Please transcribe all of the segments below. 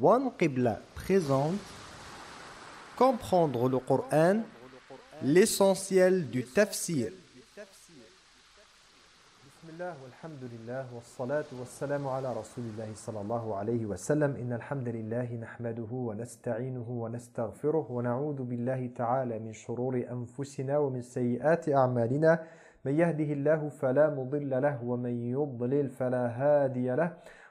وان قبلة بريزونت comprendre le Coran l'essentiel du tafsir. بسم الله والحمد لله والصلاة والسلام على رسول الله صلى الله عليه وسلم إن الحمد لله نحمده ونستعينه ونستغفره ونعوذ بالله تعالى من شرور أنفسنا ومن سيئات أعمالنا من يهده الله فلا مضل له ومن يضلل فلا هادي له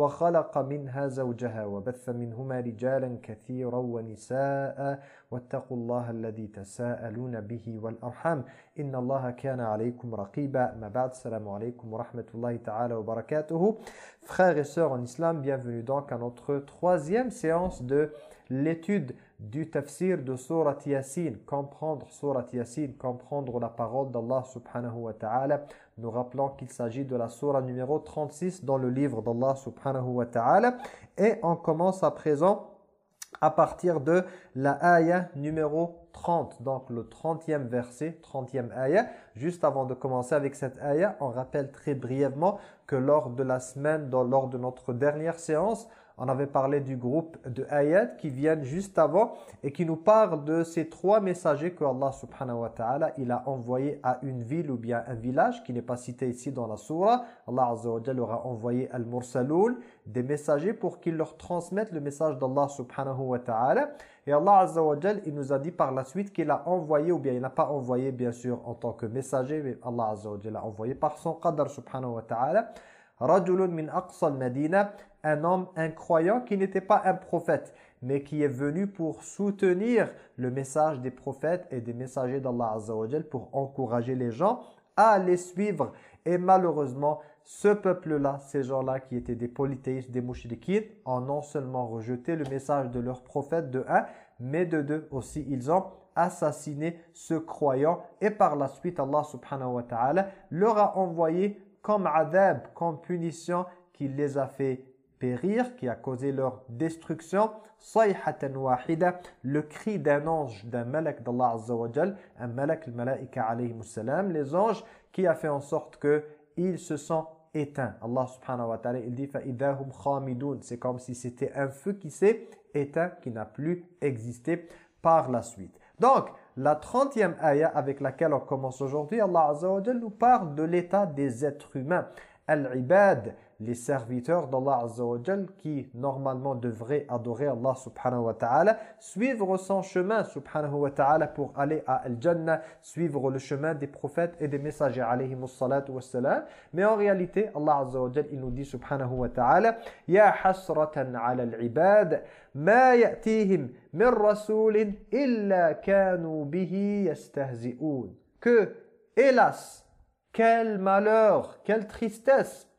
وخلق منها زوجها وبث منهما رجالا كثيرا ونساء واتقوا الله الذي تساءلون به والأرحام. إن الله كان عليكم رقيبا. ما بعد السلام عليكم ورحمة الله تعالى وبركاته. Frères et sœurs en islam, bienvenue donc à notre troisième séance de l'étude du tafsir de Surat Yasin, comprendre Surat Yasin, comprendre la parole d'Allah subhanahu wa ta'ala. Nous rappelons qu'il s'agit de la surah numéro 36 dans le livre d'Allah subhanahu wa ta'ala. Et on commence à présent à partir de la ayah numéro 30, donc le 30e verset, 30e ayah. Juste avant de commencer avec cette ayah, on rappelle très brièvement que lors de la semaine, lors de notre dernière séance, on avait parlé du groupe de ayat qui viennent juste avant et qui nous parlent de ces trois messagers que Allah subhanahu wa ta'ala il a envoyés à une ville ou bien un village qui n'est pas cité ici dans la surah. Allah azza wa leur a envoyé al-mursaloun, des messagers pour qu'ils leur transmettent le message d'Allah subhanahu wa ta'ala. Et Allah azza wa il nous a dit par la suite qu'il a envoyé ou bien il n'a pas envoyé bien sûr en tant que messager mais Allah azza wa a envoyé par son qadar subhanahu wa ta'ala. Aqsal Medina, un homme incroyant qui n'était pas un prophète, mais qui est venu pour soutenir le message des prophètes et des messagers d'Allah Azza pour encourager les gens à les suivre. Et malheureusement, ce peuple-là, ces gens-là qui étaient des polythéistes, des mouchriquins, ont non seulement rejeté le message de leur prophète de un, mais de deux aussi, ils ont assassiné ce croyant. Et par la suite, Allah subhanahu wa ta'ala leur a envoyé comme adab, comme punition, qui les a fait périr, qui a causé leur destruction. Sayhatan wahida, le cri d'un ange, d'un malak d'Allah Azza wa un malak, le malaika alayhi salam, les anges, qui a fait en sorte que ils se sont éteints. Allah subhanahu wa ta'ala, il dit فَإِذَاهُمْ خَامِدُونَ C'est comme si c'était un feu qui s'est éteint, qui n'a plus existé par la suite. Donc, la 30e ayah avec laquelle on commence aujourd'hui, Allah Azza wa nous parle de l'état des êtres humains. Al-ibad, les serviteurs d'Allah Azza wa qui normalement devraient adorer Allah subhanahu wa ta'ala, suivre son chemin subhanahu wa ta'ala pour aller à Al-Jannah, suivre le chemin des prophètes et des messagers alayhi salatu wa salam. Mais en réalité, Allah Azza wa il nous dit subhanahu wa ta'ala Ya hasratan ala al-ibad ma ya'tihim min rasulin illa kanu bihi yastahzi'un. Que, hélas, quel malheur, quelle tristesse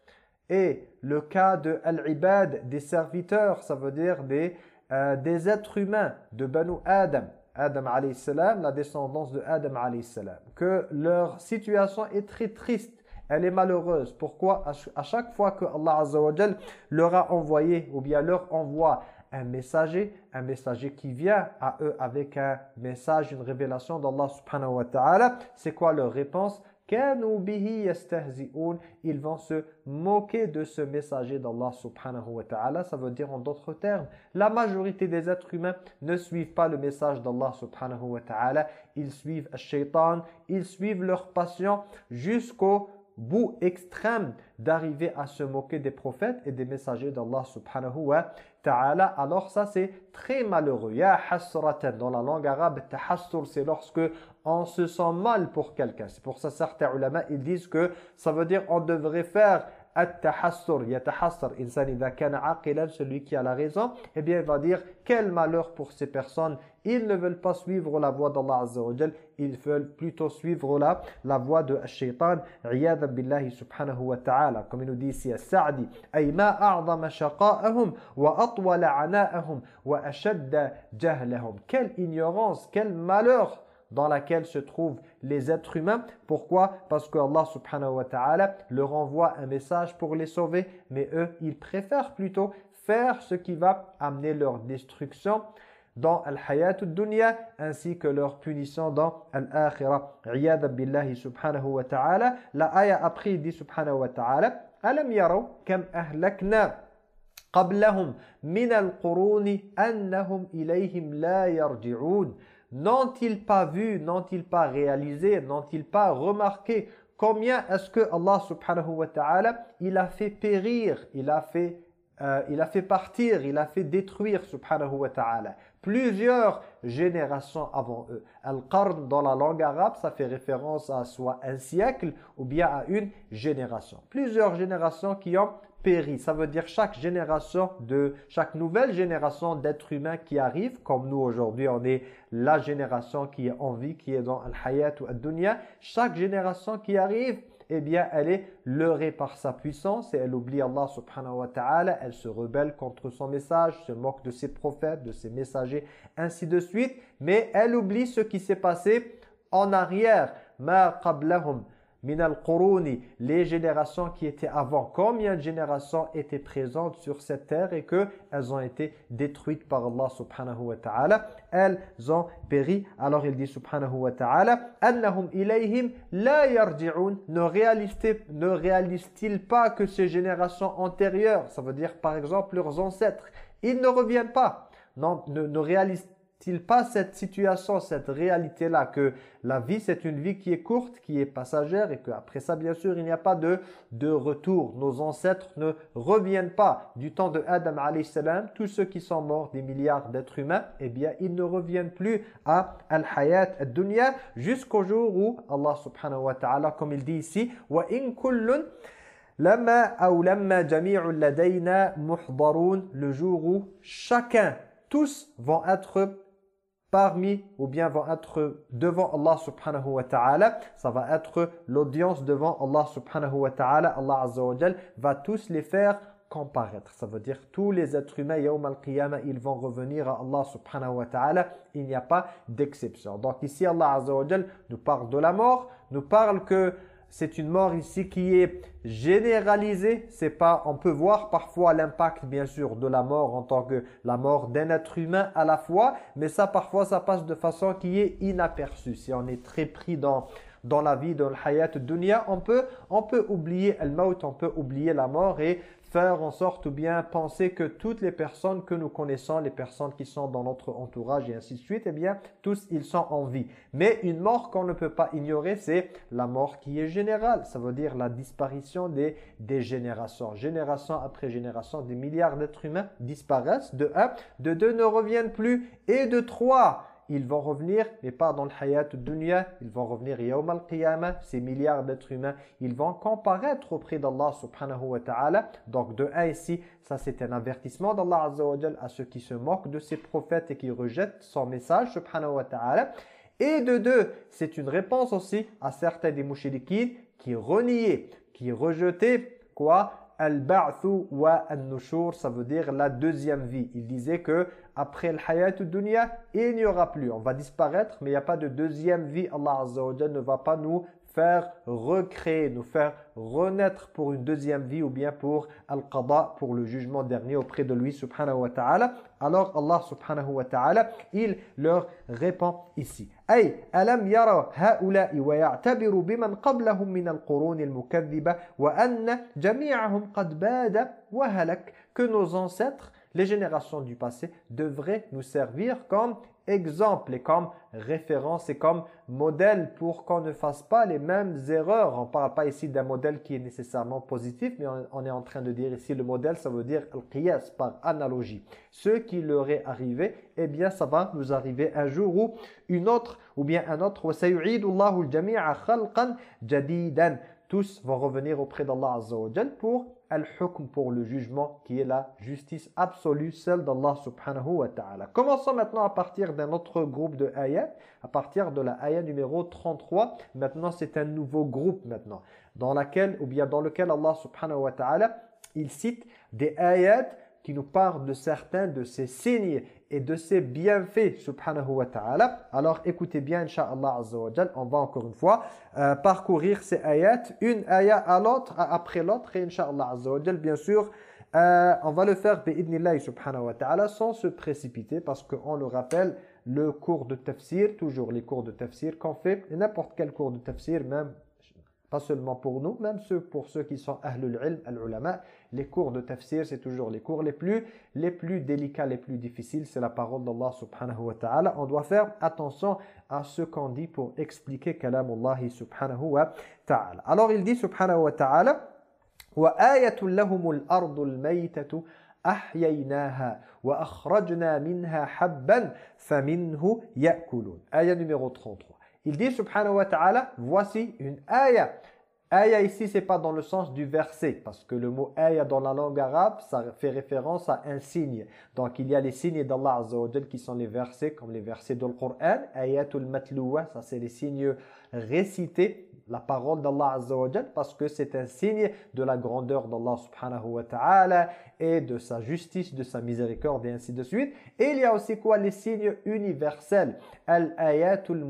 et le cas de al-ibad, des serviteurs, ça veut dire des, euh, des êtres humains de Banu Adam, Adam alayhi la descendance de Adam alayhi que leur situation est très triste, elle est malheureuse. Pourquoi? À chaque fois que Allah leur a envoyé ou bien leur envoie un messager, un messager qui vient à eux avec un message, une révélation d'Allah subhanahu wa ta'ala, c'est quoi leur réponse? Ils vont se moquer de ce messager d'Allah subhanahu wa ta'ala. Ça veut dire en d'autres termes, la majorité des êtres humains ne suivent pas le message d'Allah subhanahu wa ta'ala. Ils suivent shaitan, ils suivent leur passion jusqu'au bout extrême d'arriver à se moquer des prophètes et des messagers d'Allah subhanahu wa. Alors ça c'est très malheureux. Ya dans la langue arabe, tahassur c'est lorsque on se sent mal pour quelqu'un. C'est pour ça certains ulama ils disent que ça veut dire on devrait faire At-tahassur, yatahassar, insan idha kana aqilan, celui qui a la raison, eh bien il va dire quel malheur pour ces personnes. Ils ne veulent pas suivre la voie d'Allah Azza wa ils veulent plutôt suivre la, la voie de shaitan. Billahi subhanahu wa ta'ala. Comme il nous dit ici, ma a'zama shaqa'ahum wa atwala ana'ahum wa ashadda jahlahum. Quelle ignorance, quel malheur dans laquelle se trouvent les êtres humains. Pourquoi? Parce que Allah subhanahu wa ta'ala leur envoie un message pour les sauver, mais eux, ils préfèrent plutôt faire ce qui va amener leur destruction dans al-hayat dunya ainsi que leur punition dans al-akhirah. Iyad billahi subhanahu wa ta'ala. La ayah après dit subhanahu wa ta'ala Alam yaraw kam ahlakna qablahum min al-qurun annahum ilayhim la yarji'un. N'ont-ils pas vu, n'ont-ils pas réalisé, n'ont-ils pas remarqué combien est-ce que Allah subhanahu wa ta'ala il a fait périr, il a fait euh, il a fait partir, il a fait détruire subhanahu wa ta'ala plusieurs générations avant eux. Al-Qarn dans la langue arabe, ça fait référence à soit un siècle ou bien à une génération. Plusieurs générations qui ont péri. Ça veut dire chaque génération de chaque nouvelle génération d'êtres humains qui arrive, comme nous aujourd'hui, on est la génération qui est en vie, qui est dans Al-Hayat ou Al-Dunya. Chaque génération qui arrive, eh bien, elle est leurrée par sa puissance et elle oublie Allah subhanahu wa ta'ala, elle se rebelle contre son message, se moque de ses prophètes, de ses messagers, ainsi de suite. Mais elle oublie ce qui s'est passé en arrière. Ma qablahum Minal les générations qui étaient avant, combien de générations étaient présentes sur cette terre et que elles ont été détruites par Allah subhanahu wa ta'ala, elles ont péri. Alors il dit subhanahu wa ta'ala, annahum ilayhim la yarji'un, ne réalisent-ils pas que ces générations antérieures, ça veut dire par exemple leurs ancêtres, ils ne reviennent pas, non, ne réalisent il pas cette situation, cette réalité-là, que la vie c'est une vie qui est courte, qui est passagère et qu'après ça, bien sûr, il n'y a pas de, de retour? Nos ancêtres ne reviennent pas. Du temps de Adam salam, tous ceux qui sont morts, des milliards d'êtres humains, eh bien, ils ne reviennent plus à al-hayat al-dunya jusqu'au jour où Allah subhanahu wa ta'ala, comme il dit ici, « Wa in kullun » le jour où chacun, tous vont être parmi ou bien vont être devant Allah subhanahu wa ta'ala. Ça va être l'audience devant Allah subhanahu wa ta'ala. Allah azza va tous les faire comparaître. Ça veut dire tous les êtres humains, yawm al-qiyamah, ils vont revenir à Allah subhanahu wa ta'ala. Il n'y a pas d'exception. Donc ici, Allah azza wa nous parle de la mort, nous parle que c'est une mort ici qui est généralisée. C'est pas, on peut voir parfois l'impact bien sûr de la mort en tant que la mort d'un être humain à la fois, mais ça parfois ça passe de façon qui est inaperçue. Si on est très pris dans dans la vie, dans le hayat dunya, on peut, on peut oublier le maut, on peut oublier la mort et faire en sorte ou bien penser que toutes les personnes que nous connaissons, les personnes qui sont dans notre entourage et ainsi de suite, eh bien, tous ils sont en vie. Mais une mort qu'on ne peut pas ignorer, c'est la mort qui est générale. Ça veut dire la disparition des, des générations. Génération après génération, des milliards d'êtres humains disparaissent. De un, de deux ne reviennent plus. Et de trois, ils vont revenir, mais pas dans le hayat dunya, ils vont revenir yawm al-qiyamah, ces milliards d'êtres humains, ils vont comparaître auprès d'Allah subhanahu wa ta'ala. Donc de un ici, ça c'est un avertissement d'Allah à ceux qui se moquent de ses prophètes et qui rejettent son message subhanahu wa ta'ala. Et de deux, c'est une réponse aussi à certains des mouchidikines qui reniaient, qui rejetaient quoi? Al-ba'thu wa an-nushur, ça veut dire la deuxième vie. Il disait que après le hayat dunya, il n'y aura plus. On va disparaître, mais il n'y a pas de deuxième vie. Allah Azza ne va pas nous faire recréer, nous faire renaître pour une deuxième vie ou bien pour al-qada, pour le jugement dernier auprès de lui subhanahu wa ta'ala. Alors Allah subhanahu wa ta'ala, il leur répond ici. Wa ya'tabiru biman qablahum min al-qurun al-mukathiba wa anna jami'ahum qad bada wa halak. Que nos ancêtres les générations du passé devraient nous servir comme exemple et comme référence et comme modèle pour qu'on ne fasse pas les mêmes erreurs. On ne parle pas ici d'un modèle qui est nécessairement positif, mais on, est en train de dire ici le modèle, ça veut dire al-qiyas, par analogie. Ce qui leur est arrivé, eh bien ça va nous arriver un jour ou une autre, ou bien un autre. Tous vont revenir auprès d'Allah Azza pour al-hukm pour le jugement qui est la justice absolue, celle d'Allah subhanahu wa ta'ala. Commençons maintenant à partir d'un autre groupe de ayat, à partir de la ayat numéro 33. Maintenant, c'est un nouveau groupe maintenant, dans laquelle, ou bien dans lequel Allah subhanahu wa ta'ala, il cite des ayats qui nous parlent de certains de ces signes et de ses bienfaits, subhanahu wa ta'ala. Alors écoutez bien, Inch'Allah Azza on va encore une fois euh, parcourir ces ayats, une ayat à l'autre, après l'autre, et Inch'Allah Azza bien sûr, euh, on va le faire, subhanahu wa ta'ala, sans se précipiter, parce qu'on le rappelle, le cours de tafsir, toujours les cours de tafsir qu'on fait, n'importe quel cours de tafsir, même pas seulement pour nous, même ceux, pour ceux qui sont ahlul ilm, al-ulama, les cours de tafsir, c'est toujours les cours les plus, les plus délicats, les plus difficiles, c'est la parole d'Allah subhanahu wa ta'ala. On doit faire attention à ce qu'on dit pour expliquer kalamullahi subhanahu wa ta'ala. Alors il dit subhanahu wa ta'ala, وَآيَةٌ لَهُمُ الْأَرْضُ الْمَيْتَةُ أحييناها وأخرجنا منها حبا فمنه يأكلون آية numéro 33 il dit subhanahu wa ta'ala, voici une ayah. Ayah ici, c'est pas dans le sens du verset, parce que le mot ayah dans la langue arabe, ça fait référence à un signe. Donc il y a les signes d'Allah Azza qui sont les versets, comme les versets du Coran. Ayatul matlouwa, ça c'est les signes récités la parole d'Allah Azza wa parce que c'est un signe de la grandeur d'Allah subhanahu wa ta'ala et de sa justice, de sa miséricorde et ainsi de suite. Et il y a aussi quoi? Les signes universels. Al-ayatul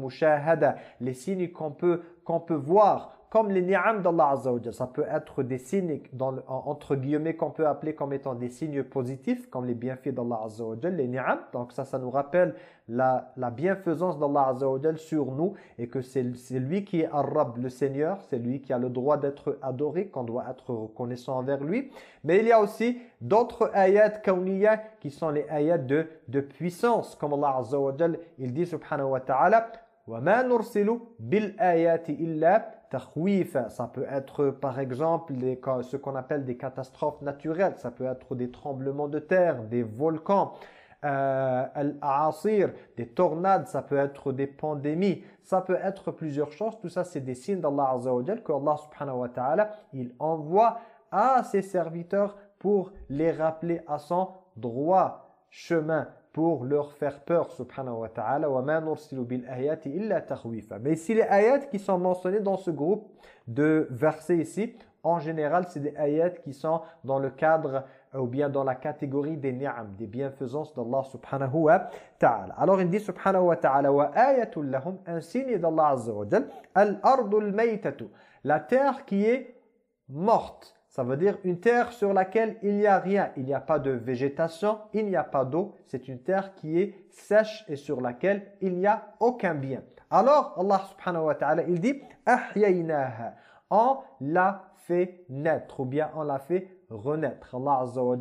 les signes qu'on peut, qu'on peut voir comme les ni'am d'Allah Azza Ça peut être des signes, dans entre guillemets, qu'on peut appeler comme étant des signes positifs, comme les bienfaits d'Allah Azza les ni'am. Donc ça, ça nous rappelle la, la bienfaisance d'Allah Azza sur nous et que c'est lui qui est Arab, le Seigneur, c'est lui qui a le droit d'être adoré, qu'on doit être reconnaissant envers lui. Mais il y a aussi d'autres ayats kawniyya qui sont les ayats de, de puissance, comme Allah Azza il dit subhanahu wa ta'ala وَمَا نُرْسِلُ بِالْآيَاتِ إِلَّا ça peut être par exemple ce qu'on appelle des catastrophes naturelles. Ça peut être des tremblements de terre, des volcans, euh, des tornades, ça peut être des pandémies, ça peut être plusieurs choses. Tout ça, c'est des signes d'Allah Azza wa que Allah subhanahu wa ta'ala, il envoie à ses serviteurs pour les rappeler à son droit chemin pour leur faire peur, subhanahu wa ta'ala. Mais si les ayats qui sont mentionnés dans ce groupe de versets ici, en général, c'est des ayats qui sont dans le cadre ou bien dans la catégorie des ni'am, des bienfaisances d'Allah subhanahu wa ta'ala. Alors il dit subhanahu wa ta'ala wa ayatul lahum, un signe d'Allah azza wa al-ardul maytatu, la terre qui est morte. Ça veut dire une terre sur laquelle il n'y a rien. Il n'y a pas de végétation, il n'y a pas d'eau. C'est une terre qui est sèche et sur laquelle il n'y a aucun bien. Alors, Allah subhanahu wa ta'ala, il dit « Ahyaynaha » On l'a fait naître ou bien on l'a fait renaître. Allah azza wa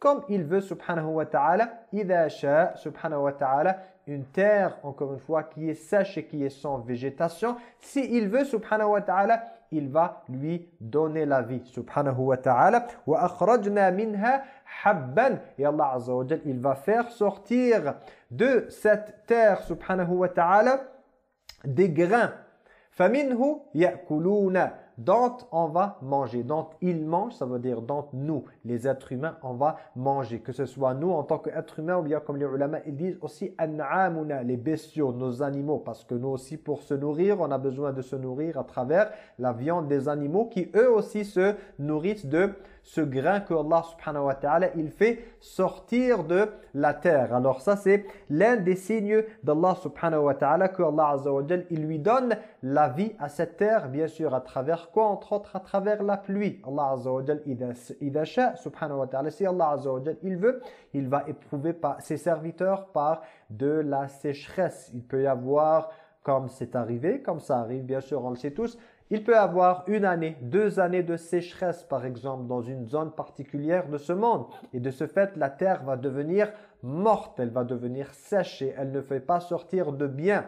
comme il veut subhanahu wa ta'ala « Idha sha » subhanahu wa ta'ala une terre, encore une fois, qui est sèche et qui est sans végétation. S'il il veut subhanahu wa ta'ala, il va lui donner la vie. Subhanahu wa ta'ala. Wa akhrajna minha habban. Et Allah Azza wa il va faire sortir de cette terre, subhanahu wa ta'ala, des grains. Faminhu ya'kuluna dont on va manger. Dont il mange, ça veut dire dont nous, les êtres humains, on va manger. Que ce soit nous en tant qu'êtres humains ou bien comme les ulama, ils disent aussi an'amuna, les bestiaux, nos animaux. Parce que nous aussi, pour se nourrir, on a besoin de se nourrir à travers la viande des animaux qui eux aussi se nourrissent de ce grain que Allah subhanahu wa ta'ala il fait sortir de la terre. Alors ça c'est l'un des signes d'Allah subhanahu wa ta'ala que Allah azza wa il lui donne la vie à cette terre bien sûr à travers quoi? Entre autres à travers la pluie. Allah azza wa jal subhanahu wa ta'ala si Allah azza wa il veut il va éprouver par ses serviteurs par de la sécheresse. Il peut y avoir comme c'est arrivé, comme ça arrive bien sûr on le sait tous il peut avoir une année, deux années de sécheresse par exemple dans une zone particulière de ce monde. Et de ce fait, la terre va devenir morte, elle va devenir sèche et elle ne fait pas sortir de bien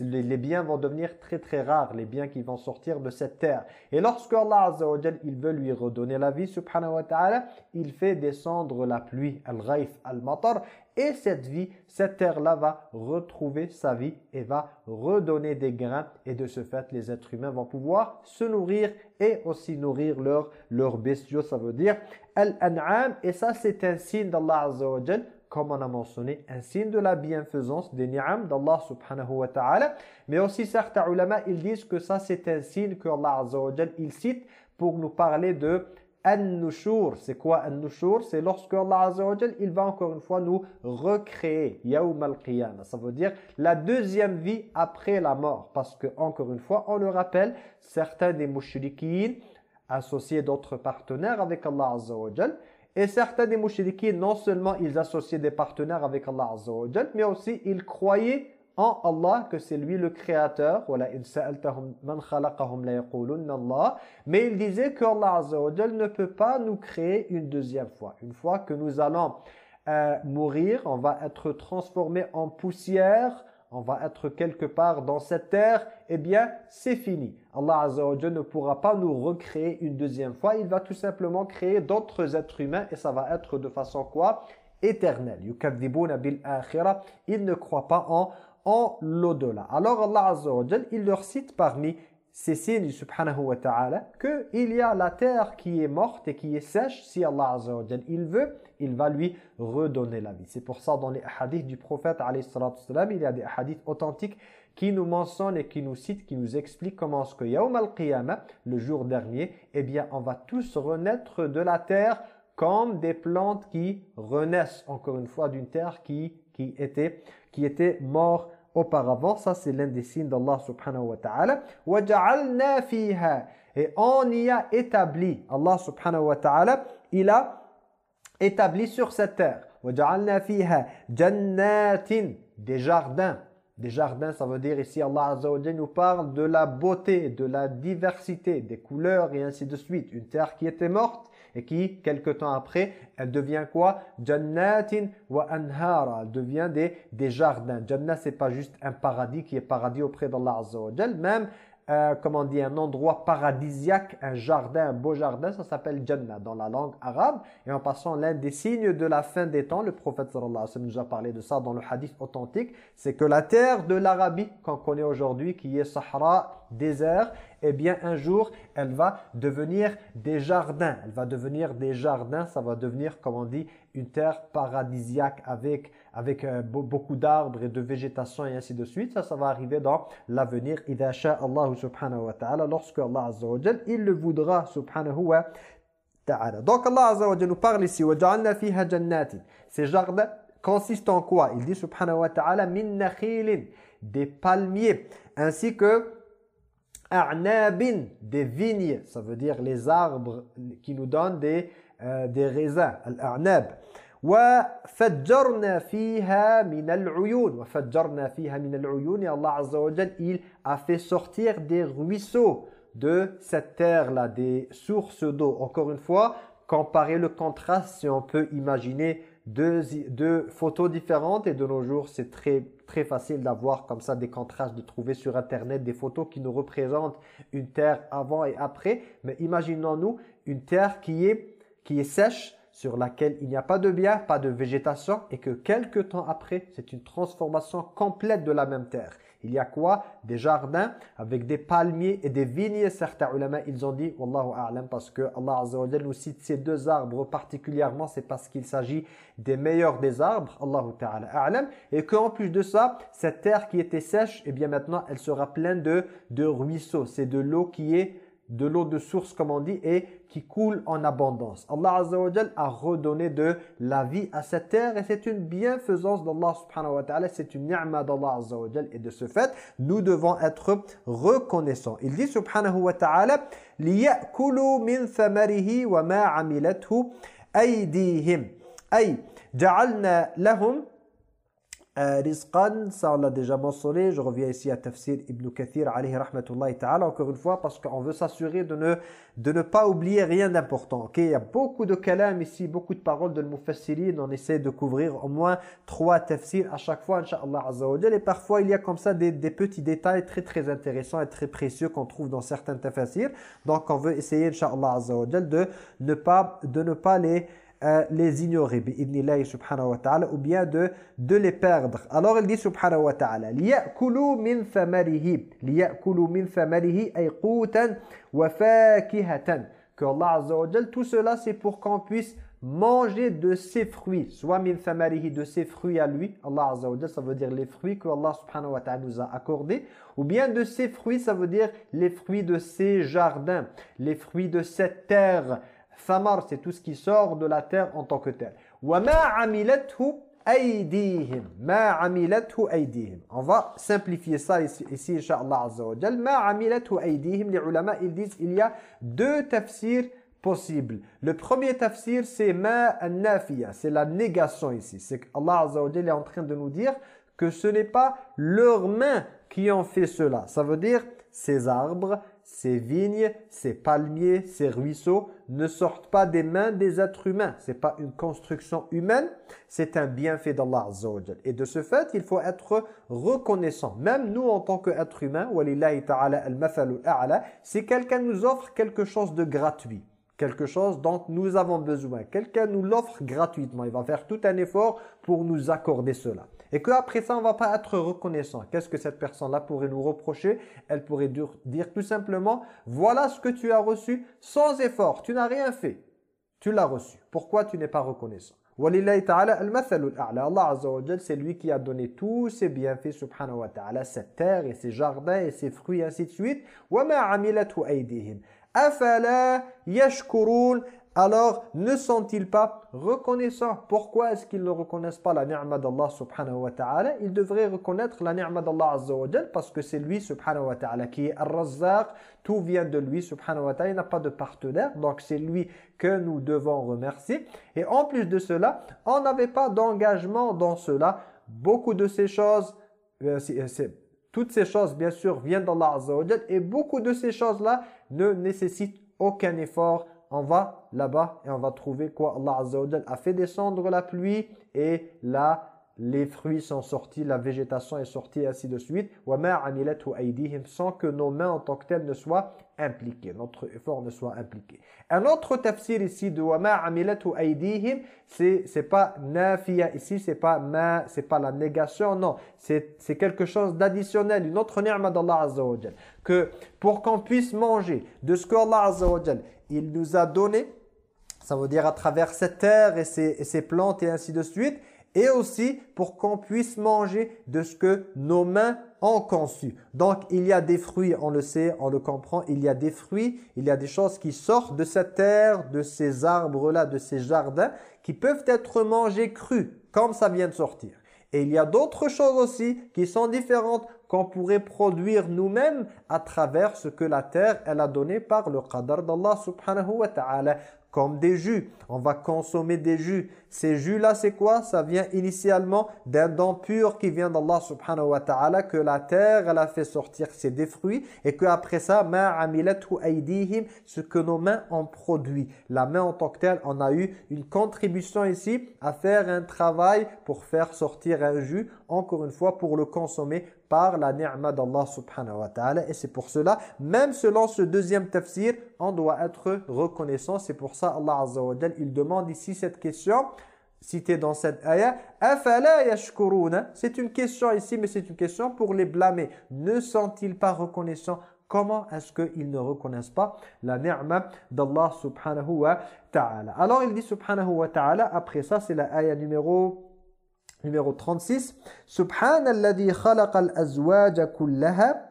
les, biens vont devenir très très rares, les biens qui vont sortir de cette terre. Et lorsque Allah Azza wa il veut lui redonner la vie, subhanahu wa ta'ala, il fait descendre la pluie, al-ghaif, al-matar, et cette vie, cette terre-là va retrouver sa vie et va redonner des grains. Et de ce fait, les êtres humains vont pouvoir se nourrir et aussi nourrir leurs leur bestiaux, ça veut dire al-an'am. Et ça, c'est un signe d'Allah Azza wa comme on a mentionné, un signe de la bienfaisance des ni'am d'Allah subhanahu wa ta'ala. Mais aussi certains ulama, ils disent que ça c'est un signe que Allah azza il cite pour nous parler de An-Nushur. C'est quoi An-Nushur? C'est lorsque Allah Azza il va encore une fois nous recréer. Yawm al-Qiyamah. Ça veut dire la deuxième vie après la mort. Parce que, encore une fois, on le rappelle, certains des mouchriquins associaient d'autres partenaires avec Allah Azza et certains des mouchriquins, non seulement ils associaient des partenaires avec Allah Azza wa mais aussi ils croyaient en Allah, que c'est lui le créateur. Mais il disait que Allah ne peut pas nous créer une deuxième fois. Une fois que nous allons euh, mourir, on va être transformé en poussière, on va être quelque part dans cette terre, eh bien, c'est fini. Allah Azza ne pourra pas nous recréer une deuxième fois. Il va tout simplement créer d'autres êtres humains et ça va être de façon quoi? Éternelle. Ils ne croient pas en en l'au-delà. Alors Allah Azza wa il leur cite parmi ces signes subhanahu wa ta'ala qu'il y a la terre qui est morte et qui est sèche. Si Allah Azza wa il veut, il va lui redonner la vie. C'est pour ça dans les hadiths du prophète il y a des hadiths authentiques qui nous mentionnent et qui nous citent, qui nous expliquent comment ce que Yawm al-Qiyamah, le jour dernier, eh bien on va tous renaître de la terre comme des plantes qui renaissent encore une fois d'une terre qui, qui, était, qui était morte auparavant. Ça, c'est l'un des signes d'Allah subhanahu wa ta'ala. وَجَعَلْنَا فِيهَا Et on y a établi, Allah subhanahu wa ta'ala, il a établi sur cette terre. وَجَعَلْنَا فِيهَا جَنَّاتٍ Des jardins. Des jardins, ça veut dire ici, Allah Azza nous parle de la beauté, de la diversité, des couleurs et ainsi de suite. Une terre qui était morte et qui, quelque temps après, elle devient quoi? Jannatin wa anhara. Elle devient des, des jardins. Jannah, c'est pas juste un paradis qui est paradis auprès d'Allah Azza Même euh, comment on dit, un endroit paradisiaque, un jardin, un beau jardin, ça s'appelle Jannah dans la langue arabe. Et en passant, l'un des signes de la fin des temps, le prophète sallallahu alayhi wa sallam nous a parlé de ça dans le hadith authentique, c'est que la terre de l'Arabie, qu'on connaît aujourd'hui, qui est Sahara, désert, eh bien un jour, elle va devenir des jardins. Elle va devenir des jardins, ça va devenir, comme on dit, une terre paradisiaque avec avec euh, beaucoup d'arbres et de végétation et ainsi de suite. Ça, ça va arriver dans l'avenir. Allah subhanahu wa ta'ala, lorsque Allah azza wa il le voudra subhanahu wa ta'ala. Donc Allah azza wa nous parle ici, وَجَعَلْنَا فِيهَا جَنَّاتٍ Ces jardins consistent en quoi Il dit subhanahu wa ta'ala, مِن نَخِيلٍ Des palmiers, ainsi que a'nabin, des vignes, ça veut dire les arbres qui nous donnent des, euh, des raisins, al-a'nab. وَفَجَّرْنَا فِيهَا مِنَ الْعُيُونَ وَفَجَّرْنَا فِيهَا مِنَ الْعُيُونِ Et Allah Azza wa il a fait sortir des ruisseaux de cette terre-là, des sources d'eau. Encore une fois, comparer le contraste, si on peut imaginer deux, deux photos différentes, et de nos jours, c'est très, très facile d'avoir comme ça des contrastes, de trouver sur Internet des photos qui nous représentent une terre avant et après. Mais imaginons-nous une terre qui est, qui est sèche, sur laquelle il n'y a pas de bien, pas de végétation et que quelques temps après, c'est une transformation complète de la même terre. Il y a quoi? Des jardins avec des palmiers et des vignes. Certains ulama, ils ont dit, Wallahu a'lam, parce que Allah Azza wa nous cite ces deux arbres particulièrement, c'est parce qu'il s'agit des meilleurs des arbres, Allahu ta'ala a'lam, et qu'en plus de ça, cette terre qui était sèche, et eh bien maintenant, elle sera pleine de, de ruisseaux. C'est de l'eau qui est de l'eau de source comme on dit et qui coule en abondance. Allah Azza wa a redonné de la vie à cette terre et c'est une bienfaisance d'Allah subhanahu wa ta'ala, c'est une ni'ma d'Allah Azza wa et de ce fait, nous devons être reconnaissants. Il dit subhanahu wa ta'ala لِيَأْكُلُوا مِنْ ثَمَرِهِ وَمَا عَمِلَتْهُ أَيْدِيهِمْ أي جعلنا لهم euh, rizqan, ça on l'a déjà mentionné, je reviens ici à Tafsir Ibn Kathir alayhi rahmatullahi ta'ala, encore une fois parce qu'on veut s'assurer de ne, de ne pas oublier rien d'important. Il y a beaucoup de kalam ici, beaucoup de paroles de l'Mufassirin, on essaie de couvrir au moins trois tafsirs à chaque fois, Inch'Allah Azza et parfois il y a comme ça des, des, petits détails très très intéressants et très précieux qu'on trouve dans certains tafsirs, donc on veut essayer Inch'Allah Azza de ne pas, de ne pas les les ignorer subhanahu wa ta'ala ou bien de, de les perdre. Alors il dit subhanahu wa ta'ala لِيَأْكُلُوا مِنْ ثَمَرِهِ لِيَأْكُلُوا مِنْ ثَمَرِهِ أي قُوتًا وَفَاكِهَةً Que Allah Azza wa tout cela c'est pour qu'on puisse manger de ses fruits, soit min thamarihi de ses fruits à lui, Allah Azza wa ça veut dire les fruits que Allah subhanahu wa ta'ala nous a accordés, ou bien de ses fruits, ça veut dire les fruits de ses jardins, les fruits de cette terre Thamar, c'est tout ce qui sort de la terre en tant que tel. On va simplifier ça ici, Inch'Allah Azza wa Les ulama, ils disent il y a deux tafsirs possibles. Le premier tafsir, c'est ma nafiya, c'est la négation ici. C'est qu'Allah Azza wa est en train de nous dire que ce n'est pas leurs mains qui ont fait cela. Ça veut dire ces arbres, ces vignes, ces palmiers, ces ruisseaux ne sortent pas des mains des êtres humains. Ce n'est pas une construction humaine, c'est un bienfait d'Allah Azza Et de ce fait, il faut être reconnaissant. Même nous, en tant qu'êtres humains, si quelqu'un nous offre quelque chose de gratuit, quelque chose dont nous avons besoin, quelqu'un nous l'offre gratuitement, il va faire tout un effort pour nous accorder cela. Et qu'après ça, on ne va pas être reconnaissant. Qu'est-ce que cette personne-là pourrait nous reprocher? Elle pourrait dire tout simplement, voilà ce que tu as reçu sans effort. Tu n'as rien fait. Tu l'as reçu. Pourquoi tu n'es pas reconnaissant ta'ala Allah Azza wa c'est lui qui a donné tous ses bienfaits subhanahu wa ta'ala cette terre et ses jardins et ses fruits ainsi de suite wa ma amilatu aydihim afala yashkurun alors ne sont-ils pas reconnaissants? Pourquoi est-ce qu'ils ne reconnaissent pas la ni'ma d'Allah subhanahu wa ta'ala? Ils devraient reconnaître la ni'ma d'Allah azza wa parce que c'est lui subhanahu wa ta'ala qui est ar-razzaq, tout vient de lui subhanahu wa ta'ala, il n'a pas de partenaire, donc c'est lui que nous devons remercier. Et en plus de cela, on n'avait pas d'engagement dans cela. Beaucoup de ces choses, euh, euh, toutes ces choses bien sûr viennent d'Allah azza wa et beaucoup de ces choses-là ne nécessitent aucun effort on va là-bas et on va trouver quoi Allah Azza wa a fait descendre la pluie et là les fruits sont sortis, la végétation est sortie et ainsi de suite. sans que nos mains en tant que telles ne soient impliquées, notre effort ne soit impliqué. Un autre tafsir ici de وَمَا عَمِلَتْهُ أَيْدِيهِمْ c'est c'est pas nafiya ici, c'est pas ma, c'est pas la négation, non, c'est c'est quelque chose d'additionnel, une autre ni'ma d'Allah Azza wa que pour qu'on puisse manger de ce que Allah Azza wa il nous a donné, ça veut dire à travers cette terre et ses, plantes et ainsi de suite, et aussi pour qu'on puisse manger de ce que nos mains ont conçu. Donc il y a des fruits, on le sait, on le comprend, il y a des fruits, il y a des choses qui sortent de cette terre, de ces arbres-là, de ces jardins, qui peuvent être mangés crus, comme ça vient de sortir. Et il y a d'autres choses aussi qui sont différentes qu'on pourrait produire nous-mêmes à travers ce que la terre elle a donné par le qadar d'Allah subhanahu wa ta'ala comme des jus. On va consommer des jus. Ces jus-là, c'est quoi? Ça vient initialement d'un don pur qui vient d'Allah subhanahu wa ta'ala, que la terre, elle a fait sortir ses des fruits, et qu'après ça, ma ce que nos mains ont produit. La main en tant que telle, on a eu une contribution ici à faire un travail pour faire sortir un jus, encore une fois, pour le consommer par la ni'ma d'Allah subhanahu wa ta'ala. Et c'est pour cela, même selon ce deuxième tafsir, on doit être reconnaissant. C'est pour ça Allah azza wa il demande ici cette question citée dans cette ayah. C'est une question ici, mais c'est une question pour les blâmer. Ne sont-ils pas reconnaissants? Comment est-ce qu'ils ne reconnaissent pas la ni'ma d'Allah subhanahu wa ta'ala? Alors il dit subhanahu wa ta'ala, après ça c'est la ayah numéro numéro 36 Subhanalladhi khalaqa al-azwaja kullaha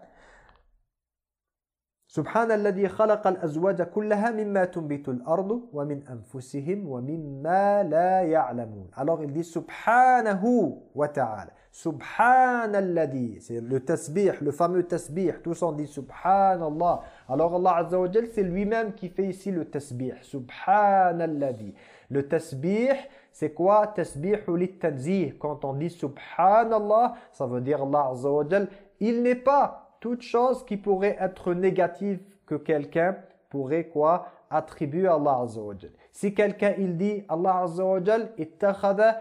سبحان الذي خلق الأزواج كلها مما تنبت الأرض ومن أنفسهم ومما لا يعلمون alors il dit subhanahu wa ta'ala subhanalladhi c'est le tasbih le fameux tasbih tous on dit subhanallah alors Allah Azza wa Jal c'est lui-même qui fait ici le tasbih subhanalladhi le tasbih C'est quoi Tasbihu lit Quand on dit subhanallah, ça veut dire Allah Azza wa il n'est pas toute chose qui pourrait être négative que quelqu'un pourrait quoi? Attribuer à Allah Azza wa Si quelqu'un il dit Allah Azza wa ittakhadha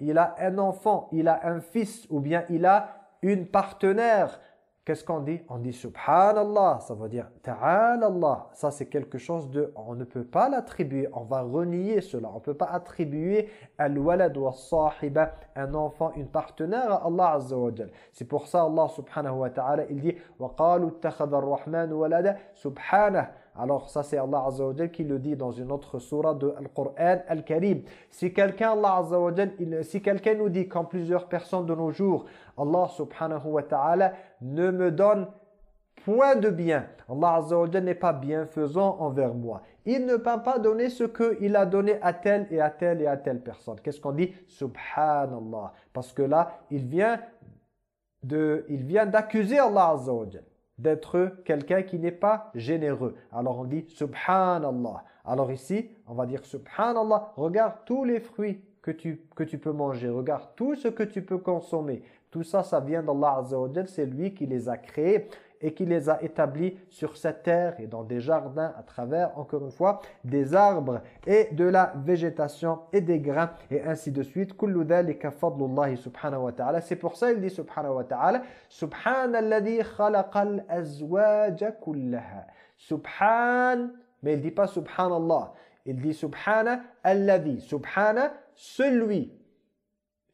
il a un enfant, il a un fils ou bien il a une partenaire Qu'est-ce qu'on dit? On dit Subhanallah, ça veut dire Ta'alallah. Ça c'est quelque chose de, on ne peut pas l'attribuer, on va renier cela. On ne peut pas attribuer al-walad wa sahiba, un enfant, une partenaire à Allah Azza wa C'est pour ça Allah subhanahu wa ta'ala, il dit Wa qalu ar-rahman walada subhanahu. Alors ça c'est Allah Azza wa qui le dit dans une autre surah de Al-Qur'an Al-Karim. Si quelqu'un si nous dit comme plusieurs personnes de nos jours Allah subhanahu wa ta'ala ne me donne point de bien. Allah Azza n'est pas bienfaisant envers moi. Il ne peut pas donner ce qu'il a donné à telle et à telle et à telle personne. Qu'est-ce qu'on dit? Subhanallah. Parce que là, il vient de, il vient d'accuser Allah Azza d'être quelqu'un qui n'est pas généreux. Alors on dit Subhanallah. Alors ici, on va dire Subhanallah, regarde tous les fruits que tu, que tu peux manger, regarde tout ce que tu peux consommer. Tout ça, ça vient d'Allah Azza c'est lui qui les a créés et qui les a établis sur cette terre et dans des jardins à travers, encore une fois, des arbres et de la végétation et des grains et ainsi de suite. subhanahu wa ta'ala. C'est pour ça il dit subhanahu wa ta'ala Subhanalladhi khalaqal azwaja kullaha. Subhan, mais il dit pas subhanallah. Il dit subhana alladhi. Subhana, celui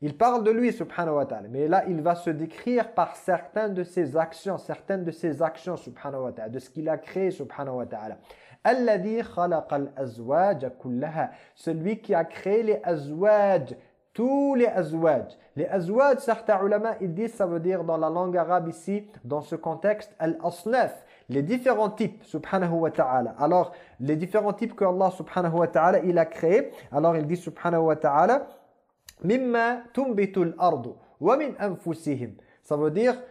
il parle de lui, subhanahu wa ta'ala. Mais là, il va se décrire par certaines de ses actions, certaines de ses actions, subhanahu wa ta'ala, de ce qu'il a créé, subhanahu wa ta'ala. Alladhi al azwaj kullaha. Celui qui a créé les azwaj, tous les azwaj. Les azwaj, certains ulama, ils disent, ça veut dire dans la langue arabe ici, dans ce contexte, al-asnaf les différents types, subhanahu wa ta'ala. Alors, les différents types que Allah, subhanahu wa ta'ala, il a créé. Alors, il dit, subhanahu wa ta'ala, mimma. Ça veut dire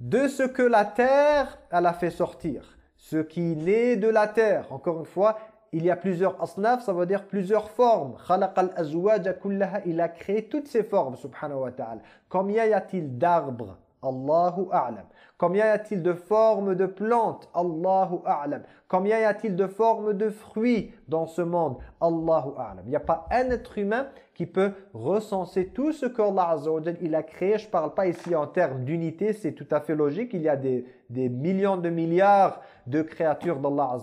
de ce que la terre elle a fait sortir. Ce qui naît de la terre. Encore une fois, il y a plusieurs asnaf, ça veut dire plusieurs formes. Il a créé toutes ces formes, subhanahu wa ta'ala. Combien y a-t-il d'arbres? Allahu a'lam. Combien y a-t-il de formes de plantes? Allahu a'lam. Combien y a-t-il de formes de fruits dans ce monde? Allahu a'lam. Il n'y a pas un être humain qui peut recenser tout ce qu'Allah Azza il a créé. Je ne parle pas ici en termes d'unité, c'est tout à fait logique. Il y a des, millions de milliards de créatures d'Allah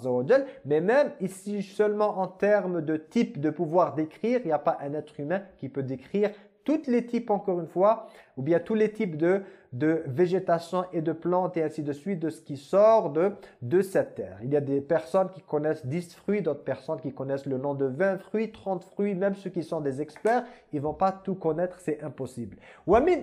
Mais même ici seulement en termes de type de pouvoir d'écrire, il n'y a pas un être humain qui peut décrire tous les types, encore une fois, ou bien tous les types de, de végétation et de plantes et ainsi de suite de ce qui sort de, de cette terre. Il y a des personnes qui connaissent 10 fruits, d'autres personnes qui connaissent le nom de 20 fruits, 30 fruits, même ceux qui sont des experts, ils vont pas tout connaître, c'est impossible. Wamin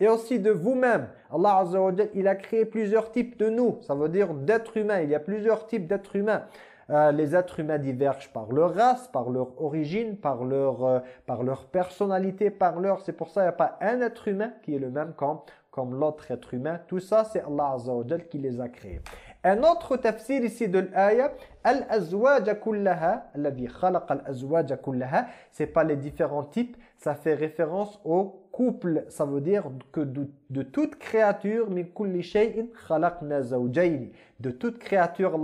et aussi de vous-même. Allah Azza wa il a créé plusieurs types de nous, ça veut dire d'êtres humains, il y a plusieurs types d'êtres humains. Euh, les êtres humains divergent par leur race, par leur origine, par leur, euh, par leur personnalité, par leur... C'est pour ça qu'il n'y a pas un être humain qui est le même comme, comme l'autre être humain. Tout ça, c'est Allah Azza wa qui les a créés. Un autre tafsir ici de l'aya, al-azwaja kullaha, alladhi khalaqa al-azwaja c'est pas les différents types, ça fait référence au couple. Ça veut dire que de, toute créature. De toute créature,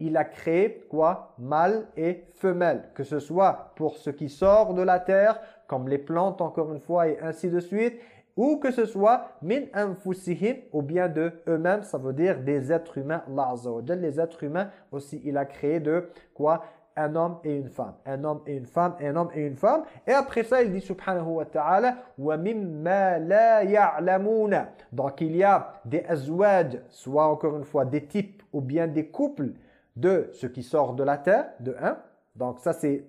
il a créé quoi? Mâle et femelle. Que ce soit pour ce qui sort de la terre, comme les plantes encore une fois et ainsi de suite, ou que ce soit min anfusihim ou bien de eux-mêmes, ça veut dire des êtres humains, Allah Les êtres humains aussi, il a créé de quoi? un homme et une femme, un homme et une femme, un homme et une femme. Et après ça, il dit subhanahu wa ta'ala wa. Donc il y a des azwaj, soit encore une fois des types ou bien des couples de ce qui sort de la terre, de un. Donc ça c'est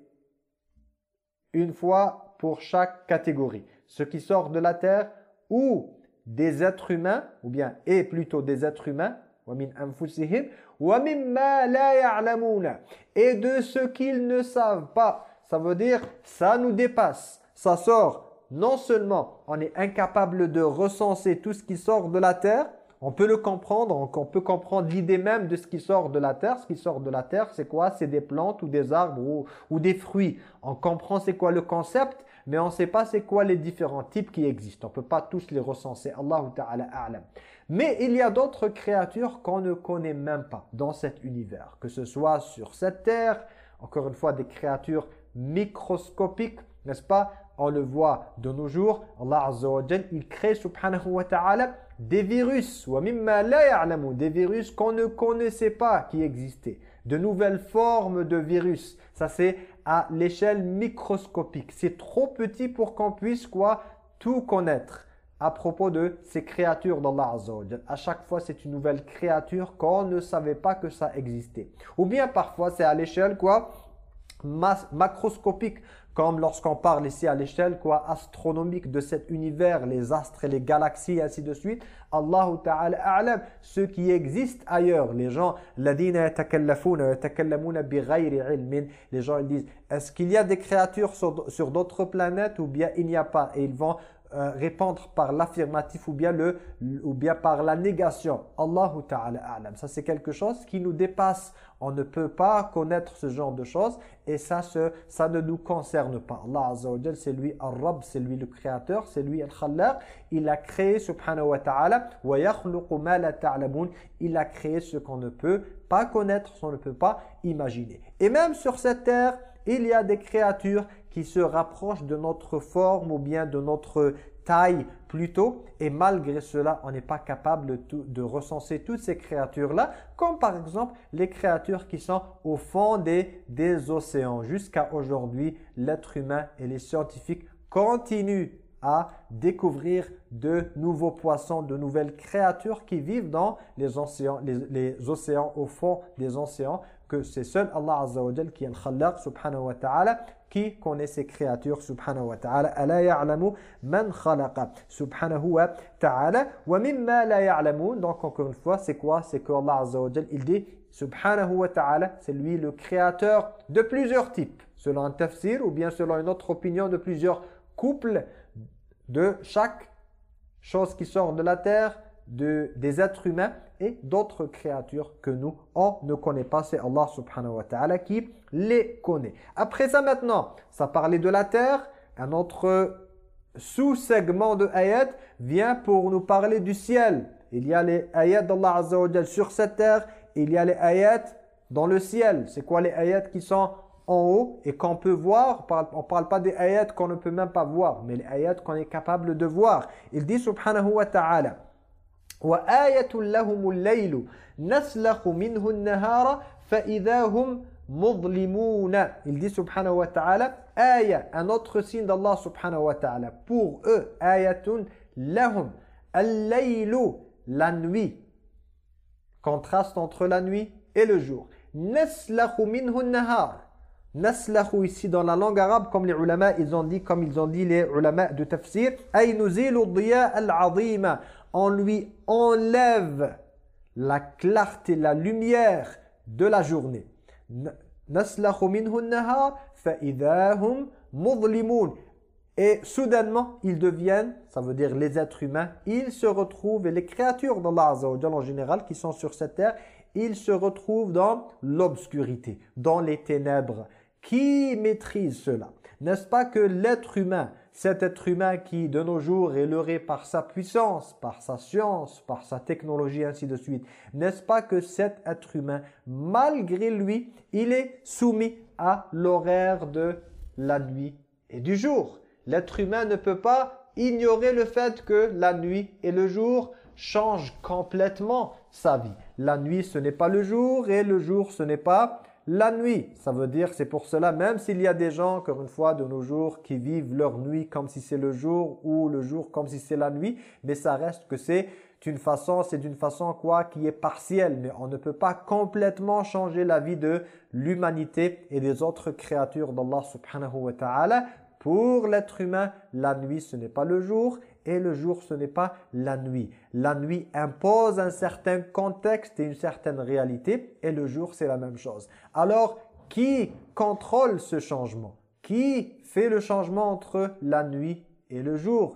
une fois pour chaque catégorie. Ce qui sort de la terre ou des êtres humains, ou bien et plutôt des êtres humains, et de ce qu'ils ne savent pas. Ça veut dire, ça nous dépasse. Ça sort, non seulement on est incapable de recenser tout ce qui sort de la terre, on peut le comprendre, on peut comprendre l'idée même de ce qui sort de la terre. Ce qui sort de la terre, c'est quoi? C'est des plantes ou des arbres ou, des fruits. On comprend c'est quoi le concept, mais on ne sait pas c'est quoi les différents types qui existent. On ne peut pas tous les recenser. Allahu Ta'ala a'lam. Mais il y a d'autres créatures qu'on ne connaît même pas dans cet univers. Que ce soit sur cette terre, encore une fois des créatures microscopiques, n'est-ce pas? On le voit de nos jours. Allah Azza wa il crée subhanahu wa ta'ala des virus. Des virus qu'on ne connaissait pas qui existaient. De nouvelles formes de virus. Ça c'est à l'échelle microscopique. C'est trop petit pour qu'on puisse quoi tout connaître à propos de ces créatures d'Allah Azza À chaque fois, c'est une nouvelle créature qu'on ne savait pas que ça existait. Ou bien parfois, c'est à l'échelle quoi macroscopique Comme lorsqu'on parle ici à l'échelle quoi astronomique de cet univers, les astres et les galaxies, ainsi de suite. Allah Ta'ala a'lam, ce qui existe ailleurs. Les gens, les gens ils disent, est-ce qu'il y a des créatures sur, sur d'autres planètes ou bien il n'y a pas? Et ils vont euh, répondre par l'affirmatif ou bien le ou bien par la négation. Allahu ta'ala a'lam. Ça c'est quelque chose qui nous dépasse. On ne peut pas connaître ce genre de choses et ça ça ne nous concerne pas. Allah Azza c'est lui Ar-Rabb, c'est lui le créateur, c'est lui Al-Khallaq. Il a créé subhanahu wa ta'ala wa. Il a créé ce qu'on ne peut pas connaître, ce qu'on ne peut pas imaginer. Et même sur cette terre, il y a des créatures qui se rapprochent de notre forme ou bien de notre taille plutôt. Et malgré cela, on n'est pas capable de, recenser toutes ces créatures-là, comme par exemple les créatures qui sont au fond des, océans. Jusqu'à aujourd'hui, l'être humain et les scientifiques continuent à découvrir de nouveaux poissons, de nouvelles créatures qui vivent dans les océans, les océans au fond des océans que c'est seul Allah Azza wa qui est le khallaq subhanahu wa ta'ala qui connaît ses créatures subhanahu wa ta'ala. Ala ya'lamu man khalaqa subhanahu wa ta'ala. Wa mimma la ya'lamun. Donc encore une fois c'est quoi? C'est que Allah Azza wa il dit subhanahu wa ta'ala c'est lui le créateur de plusieurs types selon un tafsir ou bien selon une autre opinion de plusieurs couples de chaque chose qui sort de la terre de, des êtres humains et d'autres créatures que nous, on ne connaît pas. C'est Allah subhanahu wa ta'ala qui les connaît. Après ça maintenant, ça parlait de la terre. Un autre sous-segment de ayat vient pour nous parler du ciel. Il y a les ayats d'Allah azza wa sur cette terre. Il y a les ayats dans le ciel. C'est quoi les ayats qui sont en haut et qu'on peut voir? On ne parle pas des ayats qu'on ne peut même pas voir, mais les ayats qu'on est capable de voir. Il dit subhanahu wa ta'ala وآية لهم الليل نسلخ منه النهار فإذا هم مظلمون Il dit subhanahu wa ta'ala Aya, un autre signe d'Allah subhanahu wa ta'ala pour eux ayatun lahum al-laylu la nuit contraste entre la nuit et le jour naslakhu minhu nahar naslakhu ici dans la langue arabe comme les ulama ils ont dit comme ils ont dit les ulama de tafsir ay nuzilu diya al-azima on lui enlève la clarté, la lumière de la journée. Et soudainement, ils deviennent, ça veut dire les êtres humains, ils se retrouvent, et les créatures d'Allah en général qui sont sur cette terre, ils se retrouvent dans l'obscurité, dans les ténèbres. Qui maîtrise cela? N'est-ce pas que l'être humain cet être humain qui, de nos jours, est leurré par sa puissance, par sa science, par sa technologie, ainsi de suite. N'est-ce pas que cet être humain, malgré lui, il est soumis à l'horaire de la nuit et du jour? L'être humain ne peut pas ignorer le fait que la nuit et le jour changent complètement sa vie. La nuit, ce n'est pas le jour et le jour, ce n'est pas la nuit. Ça veut dire, c'est pour cela, même s'il y a des gens, encore une fois, de nos jours, qui vivent leur nuit comme si c'est le jour ou le jour comme si c'est la nuit, mais ça reste que c'est une façon, c'est d'une façon quoi qui est partielle, mais on ne peut pas complètement changer la vie de l'humanité et des autres créatures d'Allah subhanahu wa ta'ala. Pour l'être humain, la nuit ce n'est pas le jour et le jour ce n'est pas la nuit. La nuit impose un certain contexte et une certaine réalité et le jour c'est la même chose. Alors, qui contrôle ce changement? Qui fait le changement entre la nuit et le jour?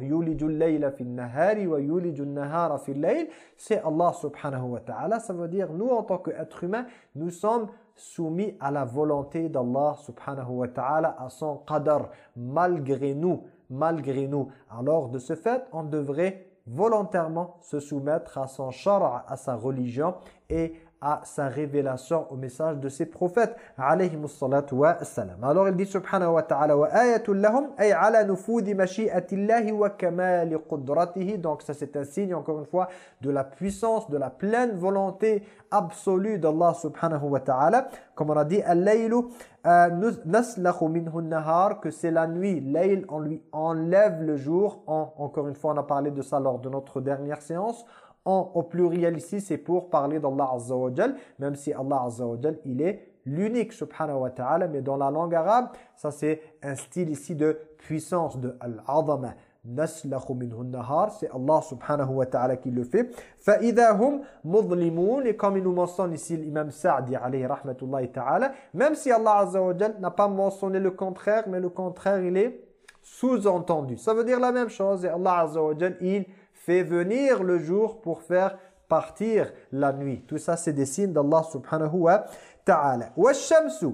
C'est Allah subhanahu wa ta'ala. Ça veut dire, nous en tant qu'êtres humains, nous sommes soumis à la volonté d'Allah subhanahu wa ta'ala, à son qadar, malgré nous malgré nous. Alors de ce fait, on devrait volontairement se soumettre à son char, à sa religion et à sa révélation au message de ses prophètes. Alors il dit subhanahu wa ta'ala wa lahum ay ala nufudi mashi'atillahi wa kamali qudratihi. Donc ça c'est un signe encore une fois de la puissance de la pleine volonté absolue d'Allah subhanahu wa ta'ala. Comme on a dit al-laylu euh, naslakhu minhu nahar que c'est la nuit layl on lui enlève le jour. Encore une fois on a parlé de ça lors de notre dernière séance au pluriel ici, c'est pour parler d'Allah Azza wa même si Allah Azza wa il est l'unique subhanahu wa ta'ala, mais dans la langue arabe, ça c'est un style ici de puissance, de al-azama. نسلخ منه النهار c'est Allah subhanahu wa ta'ala qui le fait فإذا هم مظلمون et comme il nous mentionne ici l'imam Sa'di alayhi rahmatullahi ta'ala même si Allah azza wa n'a pas mentionné le contraire mais le contraire il est sous-entendu ça veut dire la même chose et Allah azza wa il fait venir le jour pour faire partir la nuit tout ça c'est des signes d'Allah subhanahu wa ta'ala والشمس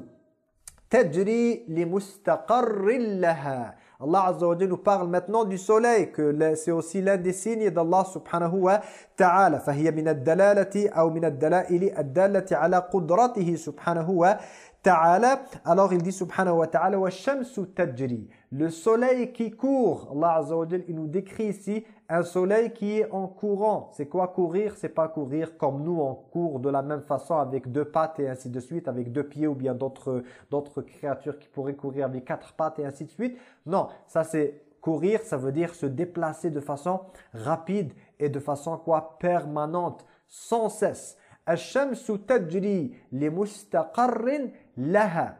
تجري لمستقر لها Allah Azza wa nous parle maintenant du soleil, que c'est aussi l'un des signes d'Allah subhanahu wa ta'ala. فهي من الدلالة أو من الدلائل الدالة على قدرته سبحانه وتعالى. Alors il dit subhanahu wa ta'ala وَالشَّمْسُ تَجْرِي Le soleil qui court. Allah Azza wa il nous décrit ici un soleil qui est en courant. C'est quoi courir C'est pas courir comme nous, on court de la même façon avec deux pattes et ainsi de suite, avec deux pieds ou bien d'autres créatures qui pourraient courir avec quatre pattes et ainsi de suite. Non, ça c'est courir, ça veut dire se déplacer de façon rapide et de façon quoi Permanente, sans cesse. الشمس تجري لمستقر laha.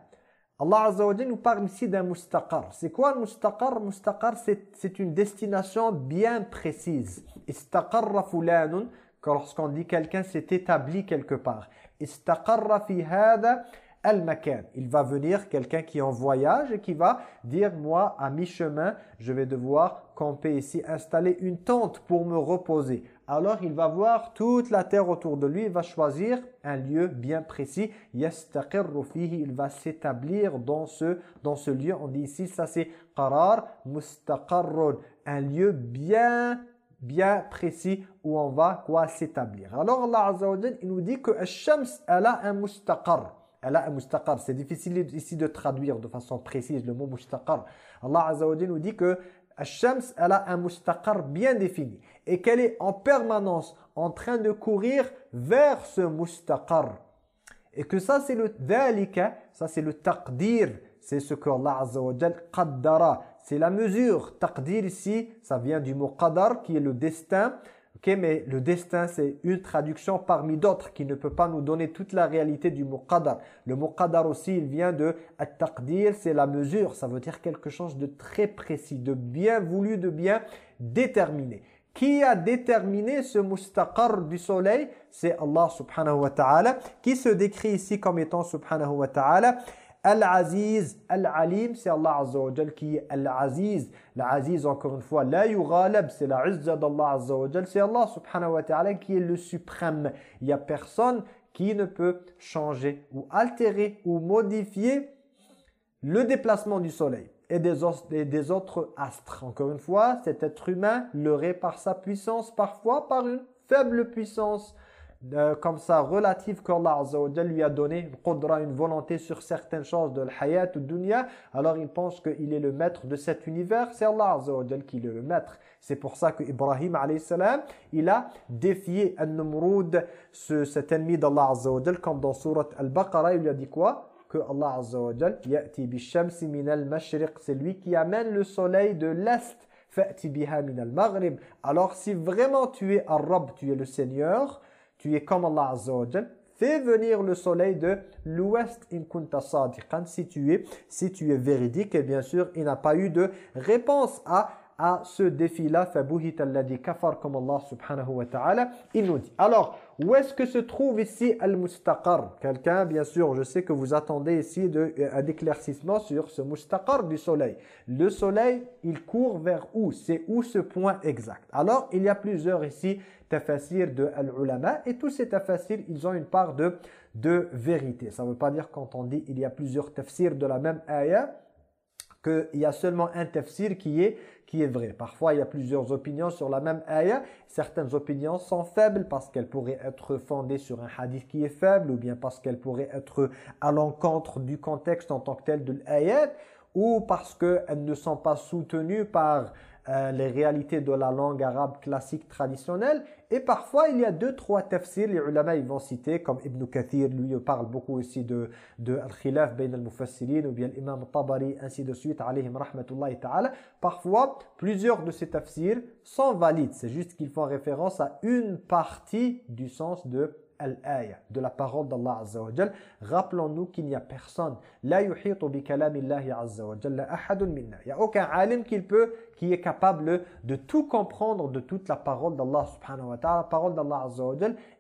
Allah Azza wa nous parle ici d'un mustaqar. C'est quoi un mustaqar? Mustaqar, c'est une destination bien précise. Istaqarra fulanun, lorsqu'on dit quelqu'un s'est établi quelque part. Istaqarra fi hada al-makan. Il va venir quelqu'un qui est en voyage et qui va dire, moi, à mi-chemin, je vais devoir camper ici, installer une tente pour me reposer alors il va voir toute la terre autour de lui, il va choisir un lieu bien précis, il va s'établir dans ce, dans ce lieu. On dit ici, ça c'est qarar mustaqarrun, un lieu bien bien précis où on va quoi s'établir. Alors Allah Azza wa il nous dit que Shams elle a un mustaqar. Elle a un mustaqar. C'est difficile ici de traduire de façon précise le mot mustaqar. Allah Azza wa nous dit que Shams elle a un mustaqar bien défini et qu'elle est en permanence en train de courir vers ce mustaqar. Et que ça c'est le dhalika, ça c'est le taqdir, c'est ce que Allah Azza wa qaddara, c'est la mesure. Taqdir ici, ça vient du mot qadar qui est le destin. Ok, mais le destin, c'est une traduction parmi d'autres qui ne peut pas nous donner toute la réalité du mot qadar. Le mot qadar aussi, il vient de at-taqdir, c'est la mesure. Ça veut dire quelque chose de très précis, de bien voulu, de bien déterminé. Qui a déterminé ce mustaqar du soleil? C'est Allah subhanahu wa ta'ala, qui se décrit ici comme étant subhanahu wa ta'ala Al-Aziz, Al-Alim, c'est Allah Azza wa Jal qui est Al-Aziz. L'Aziz, encore une fois, la yughalab, c'est la izza d'Allah Azza. C'est Allah subhanahu wa ta'ala qui est le suprême. Il n'y a personne qui ne peut changer ou altérer ou modifier le déplacement du soleil et des, autres astres. Encore une fois, cet être humain leurré par sa puissance, parfois par une faible puissance, comme ça relative qu'Allah lui a donné une volonté sur certaines choses de l'hayat ou dunya alors il pense qu'il est le maître de cet univers. C'est Allah qui est le maître. C'est pour ça que Ibrahim salam il a défié An-Numrud cet ennemi d'Allah comme dans surat Al-Baqarah il lui a dit quoi? Que Allah Azza wa ya'ti bi-shamsi min al-mashriq c'est lui qui amène le soleil de l'est. Fa'ti biha min al-maghrib alors si vraiment tu es Arab tu es le Seigneur tu es comme Allah Azza wa Fais venir le soleil de l'ouest. In kunta sadiqan. Si tu es si tu es véridique et bien sûr il n'a pas eu de réponse à à ce défi-là. Fabuhita alladhi kafar comme Allah subhanahu wa ta'ala il nous dit. Alors où est-ce que se trouve ici al-mustaqar? Quelqu'un bien sûr je sais que vous attendez ici de, un éclaircissement sur ce mustaqar du soleil. Le soleil il court vers où? C'est où ce point exact? Alors il y a plusieurs ici tafasir de al-ulama et tous ces tafasirs ils ont une part de, de vérité. Ça ne veut pas dire quand on dit il y a plusieurs tafsirs de la même ayah qu'il y a seulement un tafsir qui est, qui est vrai. Parfois, il y a plusieurs opinions sur la même ayah. Certaines opinions sont faibles parce qu'elles pourraient être fondées sur un hadith qui est faible ou bien parce qu'elles pourraient être à l'encontre du contexte en tant que tel de l'ayat ou parce qu'elles ne sont pas soutenues par euh, les réalités de la langue arabe classique traditionnelle. Et parfois, il y a deux, trois tafsirs, les ulama ils vont citer, comme Ibn Kathir, lui parle beaucoup aussi de, de al-khilaf bain al-mufassirin, ou bien l'imam Tabari, ainsi de suite, alayhim rahmatullahi ta'ala. Parfois, plusieurs de ces tafsirs sont valides. C'est juste qu'ils font référence à une partie du sens de al-aya, de la parole d'Allah Azza wa. Rappelons-nous qu'il n'y a personne. La yuhitu bi kalamillahi Azza wa ahadun minna. Il n'y a aucun alim qui peut, qui est capable de tout comprendre de toute la parole d'Allah subhanahu wa ta'ala. La parole d'Allah Azza wa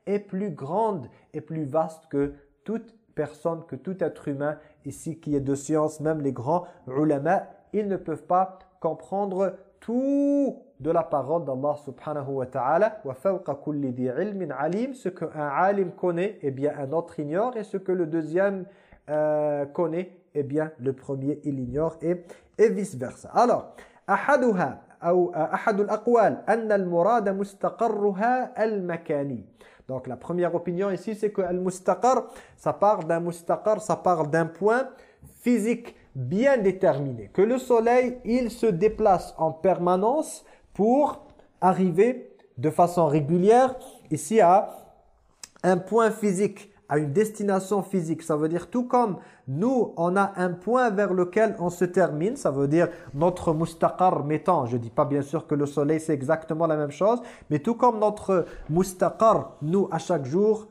est plus grande et plus vaste que toute personne, que tout être humain ici qui est de science, même les grands ulama, ils ne peuvent pas comprendre tout de la parole d'Allah subhanahu wa ta'ala. Wa fawqa kulli di ilmin alim ce qu'un alim connaît eh bien un autre ignore et ce que le deuxième euh, connaît eh bien le premier il ignore et, et vice versa alors ahaduha ou ahad al-aqwal anna al-murad mustaqarruha al-makani. Donc la première opinion ici c'est que al-mustaqar ça part d'un mustaqar ça part d'un point physique bien déterminé. Que le soleil il se déplace en permanence pour arriver de façon régulière ici à un point physique, à une destination physique. Ça veut dire tout comme nous, on a un point vers lequel on se termine, ça veut dire notre mustaqar mettant, je ne dis pas bien sûr que le soleil c'est exactement la même chose, mais tout comme notre mustaqar, nous à chaque jour,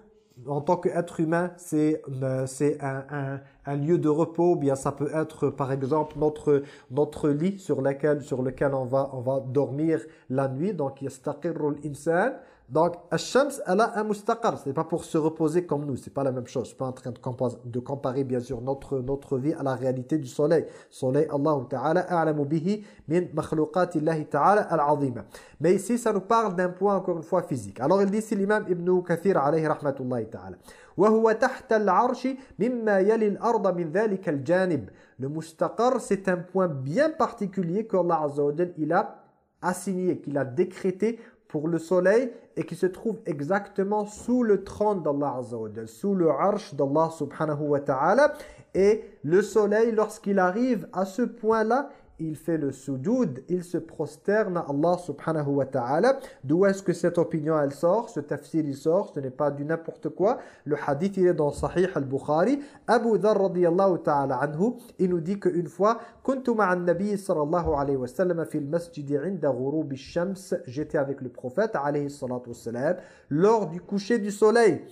en tant qu'être humain, c'est euh, un, un, lieu de repos, bien ça peut être par exemple notre, notre lit sur lequel, sur lequel on, va, on va dormir la nuit, donc yastaqirul insan, donc, Ash-Shams, elle a un mustaqar. Ce n'est pas pour se reposer comme nous. Ce n'est pas la même chose. Je suis pas en train de comparer, de comparer, bien sûr, notre, notre vie à la réalité du soleil. Soleil, Allah Ta'ala, a'lamu bihi min makhluqatillahi Ta'ala al-azima. Mais ici, ça nous parle d'un point, encore une fois, physique. Alors, il dit, c'est l'imam Ibn Kathir, alayhi rahmatullahi ta'ala. وهو تحت العرش مما يلي الأرض من ذلك الجانب. Le mustaqar, c'est un point bien particulier qu'Allah Azza wa il a assigné, qu'il a décrété pour le soleil et qui se trouve exactement sous le trône d'Allah Azza sous le arsh d'Allah subhanahu wa ta'ala. Et le soleil, lorsqu'il arrive à ce point-là, il fait le soudoud, il se prosterne à Allah subhanahu wa ta'ala. D'où est-ce que cette opinion elle sort? Ce tafsir il sort, ce n'est pas du n'importe quoi. Le hadith il est dans Sahih al-Bukhari. Abu Dhar radiyallahu ta'ala anhu, il nous dit qu'une fois, Kuntu ma'an nabi sallallahu alayhi wa sallam fil masjid inda ghurub shams J'étais avec le prophète alayhi salatu wa salam lors du coucher du soleil.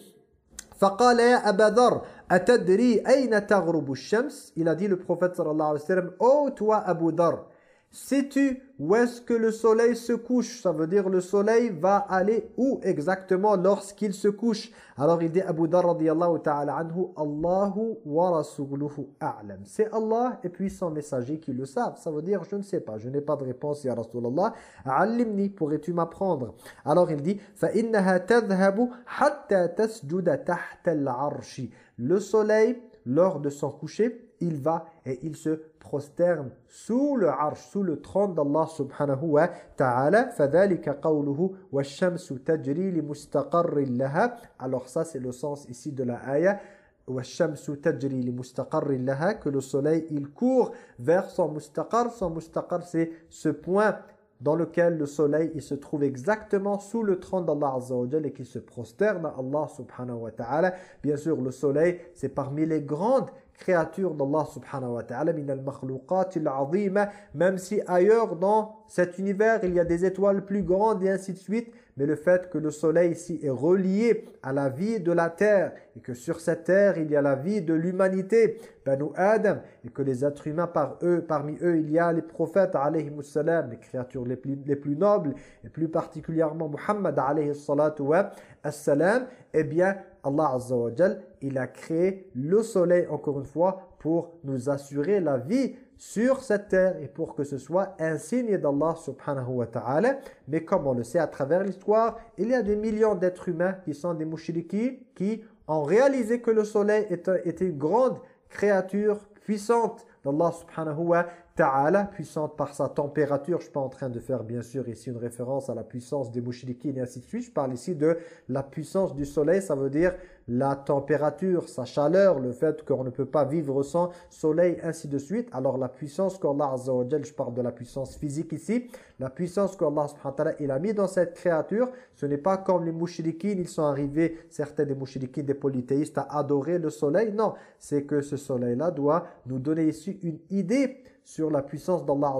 فقال يا أبا ذر أتدري أين تغرب الشمس؟ dit le prophète صلى الله عليه وسلم Oh toi Abu Dhar Sais-tu où est-ce que le soleil se couche? Ça veut dire le soleil va aller où exactement lorsqu'il se couche? Alors il dit Abu Dhar radiyallahu ta'ala anhu Allahu wa rasuluhu a'lam. C'est Allah et puis son messager qui le savent. Ça veut dire je ne sais pas, je n'ai pas de réponse ya Rasulallah. Allimni, pourrais-tu m'apprendre? Alors il dit innaha tadhhabu hatta tasjuda tahta al-'arshi. Le soleil lors de son coucher, il va et il se prosterne sous le arsh, sous le trône d'Allah subhanahu wa ta'ala. فَذَلِكَ قَوْلُهُ وَالشَّمْسُ تَجْرِي لِمُسْتَقَرٍ لَهَا Alors ça c'est le sens ici de la ayah. وَالشَّمْسُ تَجْرِي لِمُسْتَقَرٍ لَهَا Que le soleil il court vers son mustaqar. Son mustaqar c'est ce point dans lequel le soleil il se trouve exactement sous le trône d'Allah Azza wa et qui se prosterne à Allah subhanahu wa ta'ala. Bien sûr, le soleil, c'est parmi les grandes créature d'Allah subhanahu wa ta'ala même si ailleurs dans cet univers il y a des étoiles plus grandes et ainsi de suite mais le fait que le soleil ici est relié à la vie de la terre et que sur cette terre il y a la vie de l'humanité Banu Adam et que les êtres humains par eux, parmi eux il y a les prophètes alayhi les créatures les plus, les plus nobles et plus particulièrement Muhammad alayhi salatu wa eh bien Allah Azza wa il a créé le soleil encore une fois pour nous assurer la vie sur cette terre et pour que ce soit un signe d'Allah subhanahu wa ta'ala. Mais comme on le sait à travers l'histoire, il y a des millions d'êtres humains qui sont des mouchriquins qui ont réalisé que le soleil était une grande créature puissante d'Allah subhanahu wa ta'ala, puissante par sa température. Je ne suis pas en train de faire bien sûr ici une référence à la puissance des mouchriquines et ainsi de suite. Je parle ici de la puissance du soleil, ça veut dire la température, sa chaleur, le fait qu'on ne peut pas vivre sans soleil, ainsi de suite. Alors la puissance qu'Allah Azza je parle de la puissance physique ici, la puissance qu'Allah il a mis dans cette créature, ce n'est pas comme les mouchriquines, ils sont arrivés, certains des mouchriquines, des polythéistes, à adorer le soleil. Non, c'est que ce soleil-là doit nous donner ici une idée sur la puissance d'Allah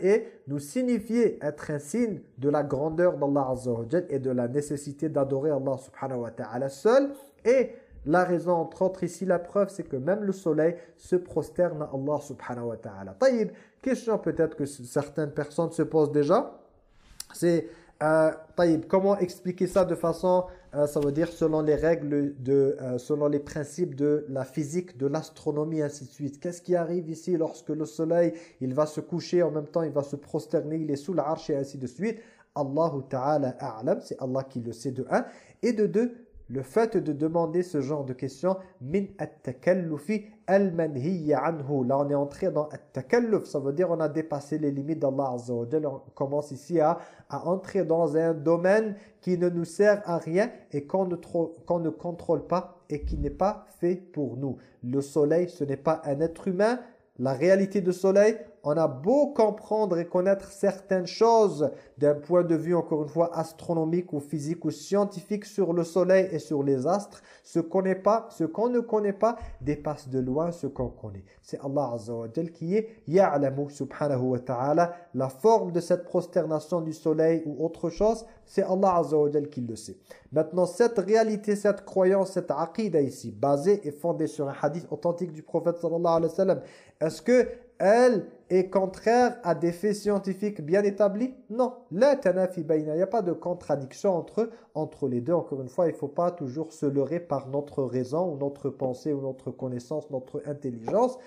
et nous signifier être un signe de la grandeur d'Allah et de la nécessité d'adorer Allah subhanahu wa ta'ala seul et la raison, entre autres, ici, la preuve, c'est que même le soleil se prosterne à Allah subhanahu wa ta'ala. Taïb, question peut-être que certaines personnes se posent déjà, c'est euh, comment expliquer ça de façon, euh, ça veut dire selon les règles, de, euh, selon les principes de la physique, de l'astronomie, ainsi de suite. Qu'est-ce qui arrive ici lorsque le soleil, il va se coucher, en même temps il va se prosterner, il est sous l'arche et ainsi de suite? Allahu Ta'ala a'lam, c'est Allah qui le sait de un. Et de deux, le fait de demander ce genre de questions min at-takallufi al-manhiya anhu. Là on est entré dans at-takalluf ça veut dire on a dépassé les limites d'Allah Azza wa on commence ici à, entrer dans un domaine qui ne nous sert à rien et qu'on ne, qu'on ne contrôle pas et qui n'est pas fait pour nous. Le soleil ce n'est pas un être humain. La réalité du soleil on a beau comprendre et connaître certaines choses d'un point de vue, encore une fois, astronomique ou physique ou scientifique sur le soleil et sur les astres, ce qu'on ne connaît pas dépasse de loin ce qu'on connaît. C'est Allah Azza wa qui est ya'lamu subhanahu wa ta'ala la forme de cette prosternation du soleil ou autre chose, c'est Allah Azza wa qui le sait. Maintenant, cette réalité, cette croyance, cette aqidah ici, basée et fondée sur un hadith authentique du prophète sallallahu alayhi wa sallam, est-ce que elle est contraire à des faits scientifiques bien établis Non. La tanafi il n'y a pas de contradiction entre, entre les deux. Encore une fois, il ne faut pas toujours se leurrer par notre raison ou notre pensée ou notre connaissance, notre intelligence.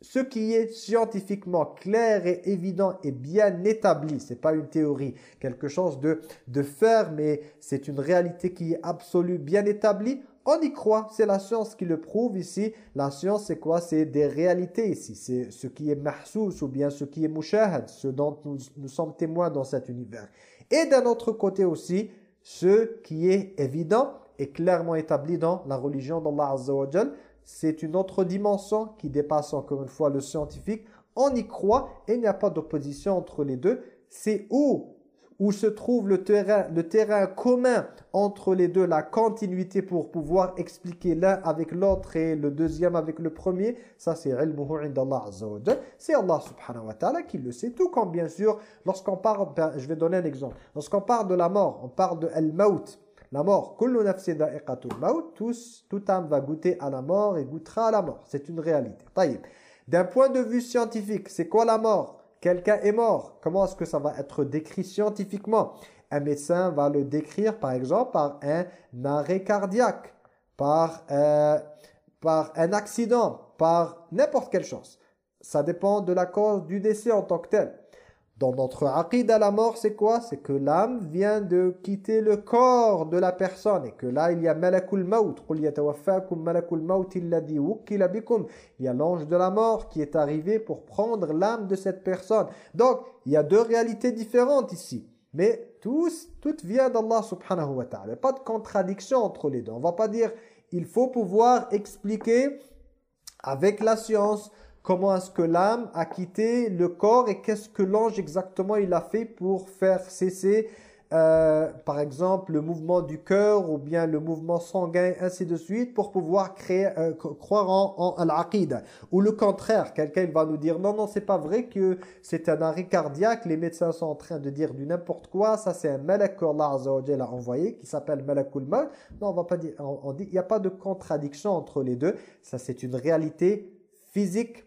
Ce qui est scientifiquement clair et évident et bien établi, c'est pas une théorie, quelque chose de, de ferme, mais c'est une réalité qui est absolue, bien établie, on y croit, c'est la science qui le prouve ici. La science, c'est quoi? C'est des réalités ici. C'est ce qui est mahsous ou bien ce qui est mushahad, ce dont nous, sommes témoins dans cet univers. Et d'un autre côté aussi, ce qui est évident et clairement établi dans la religion d'Allah Azza wa c'est une autre dimension qui dépasse encore une fois le scientifique. On y croit et il n'y a pas d'opposition entre les deux. C'est où où se trouve le terrain, le terrain commun entre les deux, la continuité pour pouvoir expliquer l'un avec l'autre et le deuxième avec le premier, ça c'est ilmuhu indallah C'est Allah subhanahu wa ta'ala qui le sait. Tout comme bien sûr, lorsqu'on parle, ben, je vais donner un exemple, lorsqu'on parle de la mort, on parle de al-maut, la mort, kullu da'iqatul tous, tout âme va goûter à la mort et goûtera à la mort. C'est une réalité. D'un point de vue scientifique, c'est quoi la mort? Quelqu'un est mort. Comment est-ce que ça va être décrit scientifiquement? Un médecin va le décrire, par exemple, par un arrêt cardiaque, par, euh, un accident, par n'importe quelle chose. Ça dépend de la cause du décès en tant que tel. Dans notre aqid à la mort, c'est quoi? C'est que l'âme vient de quitter le corps de la personne et que là, il y a malakul maut. Il y a l'ange de la mort qui est arrivé pour prendre l'âme de cette personne. Donc, il y a deux réalités différentes ici. Mais tous, tout vient d'Allah subhanahu wa ta'ala. Pas de contradiction entre les deux. On va pas dire, il faut pouvoir expliquer avec la science comment est-ce que l'âme a quitté le corps et qu'est-ce que l'ange exactement il a fait pour faire cesser euh, par exemple le mouvement du cœur ou bien le mouvement sanguin ainsi de suite pour pouvoir créer, euh, croire en, en ou le contraire? Quelqu'un va nous dire non non c'est pas vrai que c'est un arrêt cardiaque. Les médecins sont en train de dire du n'importe quoi. Ça c'est un malak qu'Allah a envoyé qui s'appelle malakul non on va pas dire on dit il n'y a pas de contradiction entre les deux. Ça c'est une réalité physique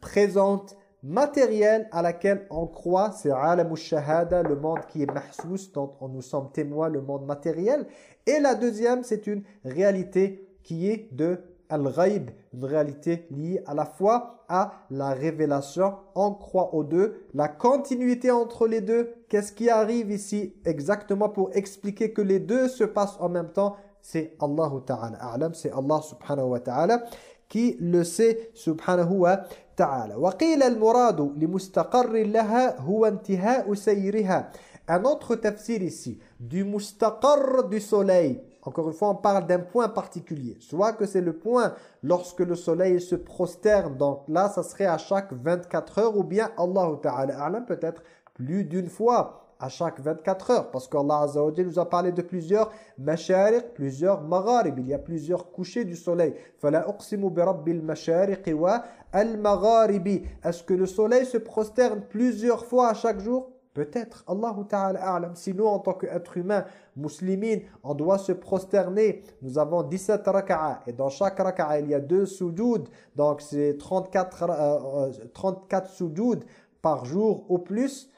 présente, matérielle à laquelle on croit, c'est alam shahada, le monde qui est mahsous, dont on nous sommes témoins, le monde matériel. Et la deuxième, c'est une réalité qui est de al-ghaib, une réalité liée à la fois à la révélation. On croit aux deux. La continuité entre les deux, qu'est-ce qui arrive ici exactement pour expliquer que les deux se passent en même temps? C'est Allah Ta'ala. c'est Allah subhanahu wa ta'ala qui le sait subhanahu wa ta'ala. وقيل المراد لمستقر لها هو انتهاء سيرها. Un autre tafsir ici, du mustaqar du soleil. Encore une fois, on parle d'un point particulier. Soit que c'est le point lorsque le soleil se prosterne. Donc là, ça serait à chaque 24 heures ou bien, Allah Ta'ala peut-être plus d'une fois à chaque 24 heures. Parce qu'Allah Azza wa nous a parlé de plusieurs mashariq, plusieurs magharib. Il y a plusieurs couchers du soleil. فَلَا أُقْسِمُ بِرَبِّ الْمَشَارِقِ وَالْمَغَارِبِ Est-ce que le soleil se prosterne plusieurs fois à chaque jour Peut-être, Allah Ta'ala a'lam. Sinon, en tant qu'être humain, musulmane, on doit se prosterner. Nous avons 17 raka'a et dans chaque raka'a, il y a deux sujoud. Donc, c'est 34, euh, 34 euh, par jour au plus.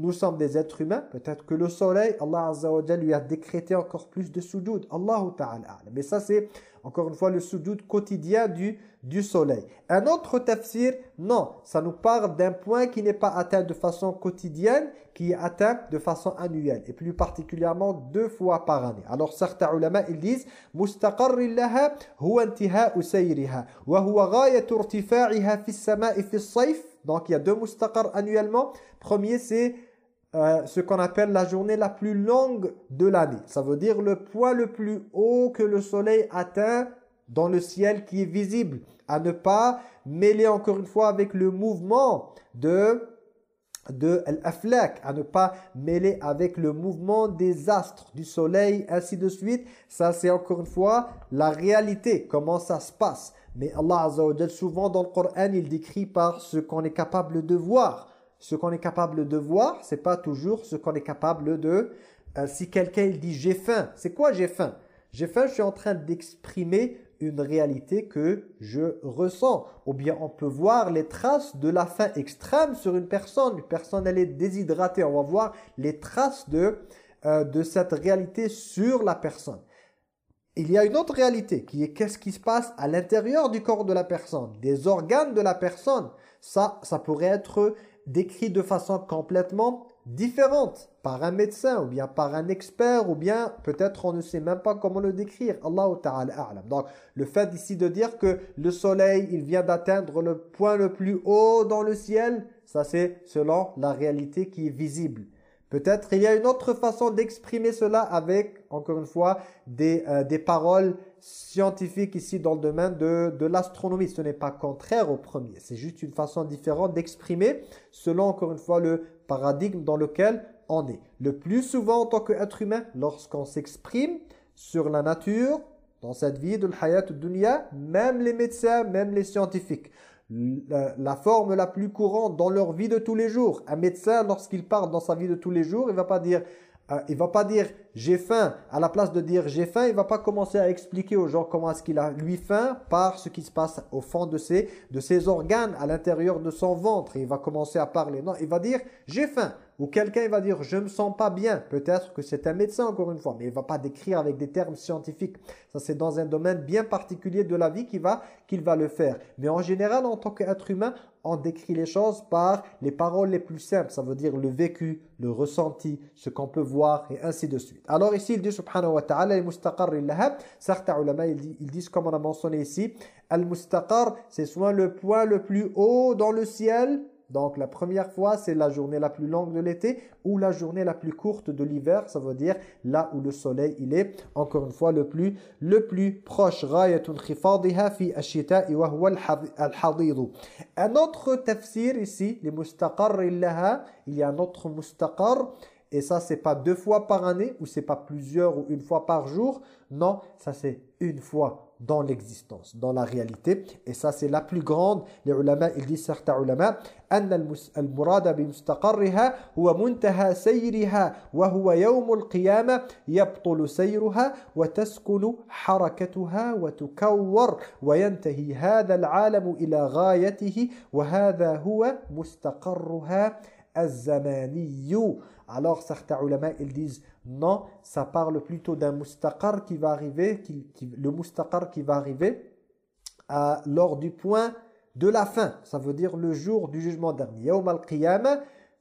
Nous sommes des êtres humains. Peut-être que le soleil, Allah Azza wa lui a décrété encore plus de sujoud. Allah Ta'ala Mais ça, c'est encore une fois le sujoud quotidien du soleil. Un autre tafsir, non, ça nous parle d'un point qui n'est pas atteint de façon quotidienne, qui est atteint de façon annuelle, et plus particulièrement deux fois par année. Alors certains ulama, ils disent « Mustaqarri laha huwa intiha'u wa huwa ghayatu irtifa'iha fi sama'i fi sayf » Donc il y a deux mustaqar annuellement. Premier, c'est euh, ce qu'on appelle la journée la plus longue de l'année. Ça veut dire le point le plus haut que le soleil atteint dans le ciel qui est visible, à ne pas mêler encore une fois avec le mouvement de de l'aflak, à ne pas mêler avec le mouvement des astres, du soleil, ainsi de suite. Ça, c'est encore une fois la réalité, comment ça se passe. Mais Allah Azza souvent dans le Coran, il décrit par ce qu'on est capable de voir. Ce qu'on est capable de voir, c'est pas toujours ce qu'on est capable de... Euh, si quelqu'un dit « j'ai faim », c'est quoi « j'ai faim » J'ai faim, je suis en train d'exprimer une réalité que je ressens. Ou bien on peut voir les traces de la faim extrême sur une personne. Une personne, elle est déshydratée. On va voir les traces de, euh, de cette réalité sur la personne. Il y a une autre réalité qui est qu'est-ce qui se passe à l'intérieur du corps de la personne, des organes de la personne. Ça, ça pourrait être décrit de façon complètement différente par un médecin ou bien par un expert ou bien peut-être on ne sait même pas comment le décrire. Allah Ta'ala. Donc le fait ici de dire que le soleil il vient d'atteindre le point le plus haut dans le ciel, ça c'est selon la réalité qui est visible. Peut-être il y a une autre façon d'exprimer cela avec, encore une fois, des, euh, des paroles scientifiques ici dans le domaine de, de l'astronomie. Ce n'est pas contraire au premier, c'est juste une façon différente d'exprimer selon, encore une fois, le paradigme dans lequel on est. Le plus souvent en tant qu'être humain, lorsqu'on s'exprime sur la nature, dans cette vie de l'hayat dunya, même les médecins, même les scientifiques, la, forme la plus courante dans leur vie de tous les jours. Un médecin, lorsqu'il parle dans sa vie de tous les jours, il va pas dire euh, il va pas dire j'ai faim. À la place de dire j'ai faim il va pas commencer à expliquer aux gens comment est-ce qu'il a lui faim par ce qui se passe au fond de ses de ses organes à l'intérieur de son ventre. Il va commencer à parler. Non il va dire j'ai faim. Ou quelqu'un va dire je me sens pas bien. Peut-être que c'est un médecin encore une fois. Mais il va pas décrire avec des termes scientifiques. Ça c'est dans un domaine bien particulier de la vie qu'il va qu'il va le faire. Mais en général en tant qu'être humain on décrit les choses par les paroles les plus simples. Ça veut dire le vécu, le ressenti, ce qu'on peut voir et ainsi de suite. Alors ici, il dit subhanahu wa ta'ala, al-mustaqar Certains ulama, ils disent comme on a mentionné ici, al-mustaqar, c'est soit le point le plus haut dans le ciel, donc la première fois, c'est la journée la plus longue de l'été ou la journée la plus courte de l'hiver. Ça veut dire là où le soleil il est, encore une fois, le plus, le plus proche. Un autre tafsir ici, les mustaqar il y a un autre mustaqar. Et ça, c'est pas deux fois par année ou c'est pas plusieurs ou une fois par jour. Non, ça c'est une fois dans l'existence, dans la réalité. Et ça, c'est la plus grande. Les ulama, ils disent, certains ulama, أن المراد بمستقرها هو منتهى سيرها وهو يوم القيامة يبطل سيرها وتسكن حركتها وتكور وينتهي هذا العالم إلى غايته وهذا هو مستقرها الزماني alors certains ulama, ils disent non, ça parle plutôt d'un mustaqar qui va arriver, le mustaqar qui va arriver euh, lors du point de la fin. Ça veut dire le jour du jugement dernier. Yawm al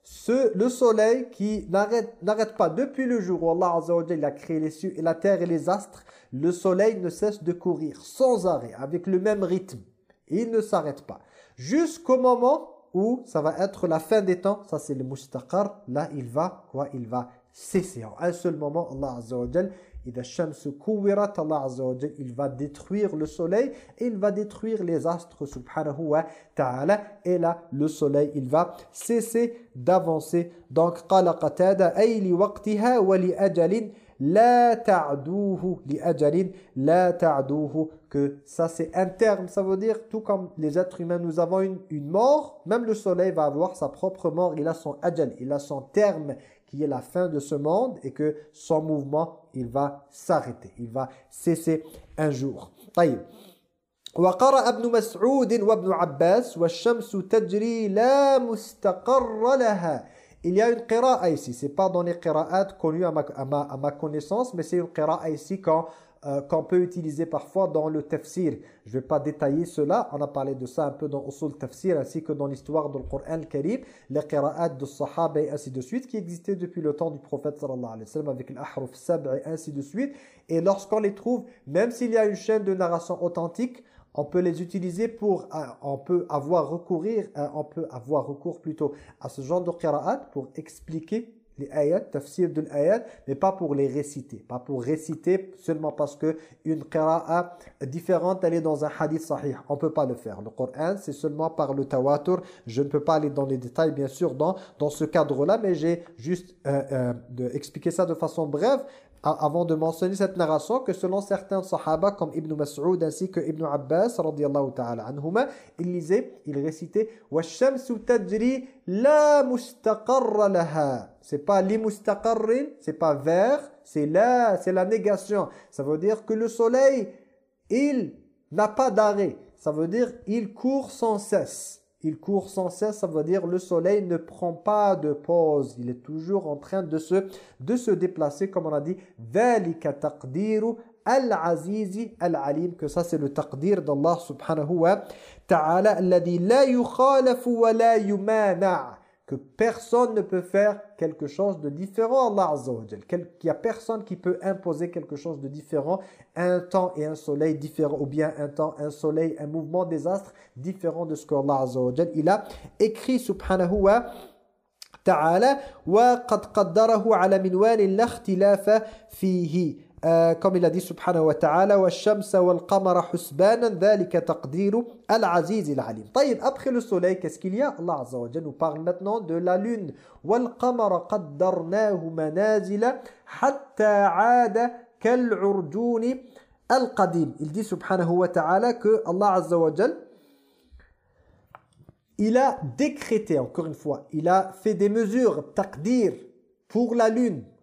ce, le soleil qui n'arrête pas depuis le jour où Allah a créé les cieux et la terre et les astres, le soleil ne cesse de courir sans arrêt, avec le même rythme. Il ne s'arrête pas. Jusqu'au moment où ça va être la fin des temps, ça c'est le mustaqar, là il va quoi Il va cesser. En un seul moment, Allah Azza wa il va détruire le soleil et il va détruire les astres subhanahu wa ta'ala. Et là le soleil il va cesser d'avancer. Donc li waqtiha wa li ajalin la ta'duhu li ajalin la ta'duhu que ça c'est un terme ça veut dire tout comme les êtres humains nous avons une, une mort même le soleil va avoir sa propre mort il a son ajal il a son terme qui est la fin de ce monde et que son mouvement, il va s'arrêter. Il va cesser un jour. طيب. وقرأ ابن مسعود وابن عباس والشمس تجري لا مستقر لها il y a une qira'a ici, c'est pas dans les qira'at connues à ma, à, ma, à ma connaissance, mais c'est une qira'a ici euh, qu'on peut utiliser parfois dans le tafsir. Je vais pas détailler cela, on a parlé de ça un peu dans Usul Tafsir ainsi que dans l'histoire du Coran al-Karim, les qira'at de Sahaba et ainsi de suite qui existaient depuis le temps du prophète sallallahu alayhi wa sallam avec l'ahruf sab' et ainsi de suite. Et lorsqu'on les trouve, même s'il y a une chaîne de narration authentique, on peut les utiliser pour, euh, on peut avoir recourir, euh, on peut avoir recours plutôt à ce genre de qira'at pour expliquer les ayats, tafsir de l'ayat, mais pas pour les réciter. Pas pour réciter seulement parce que une qira'a différente, elle est dans un hadith sahih. On peut pas le faire. Le Coran, c'est seulement par le tawatur. Je ne peux pas aller dans les détails, bien sûr, dans, dans ce cadre-là, mais j'ai juste euh, de expliquer ça de façon brève avant de mentionner cette narration que selon certains sahaba comme Ibn Mas'ud ainsi que Ibn Abbas radiyallahu ta'ala anhuma il lisait il récitait shamsu tajri la mustaqarra laha. C'est pas li mustaqarrin c'est pas vers c'est là c'est la négation. Ça veut dire que le soleil il n'a pas d'arrêt. Ça veut dire il court sans cesse il court sans cesse, ça veut dire le soleil ne prend pas de pause. Il est toujours en train de se, de se déplacer, comme on a dit. al-azizi al-alim. Que ça, c'est le taqdir d'Allah subhanahu wa ta'ala. Alladhi la yukhalafu wa la que personne ne peut faire quelque chose de différent Allah Azza wa Il n'y a personne qui peut imposer quelque chose de différent, un temps et un soleil différent, ou bien un temps, un soleil, un mouvement des astres différent de ce qu'Allah Azza wa Il a écrit subhanahu wa ta'ala وَقَدْ قَدَّرَهُ عَلَى مِنْوَانِ لَا اخْتِلَافَ فِيهِ euh, آه، كما قال سبحانه وتعالى والشمس والقمر حسبانا ذلك تقدير العزيز العليم. طيب أبخل الصلاة كسكيليا الله عز وجل نبغل maintenant دو لا lune. والقمر قدرناه منازل حتى عاد كالعرجون القديم. Il سبحانه وتعالى que الله عز وجل il ديكريتي décrété encore une fois il a fait des mesures تقدير pour la lune.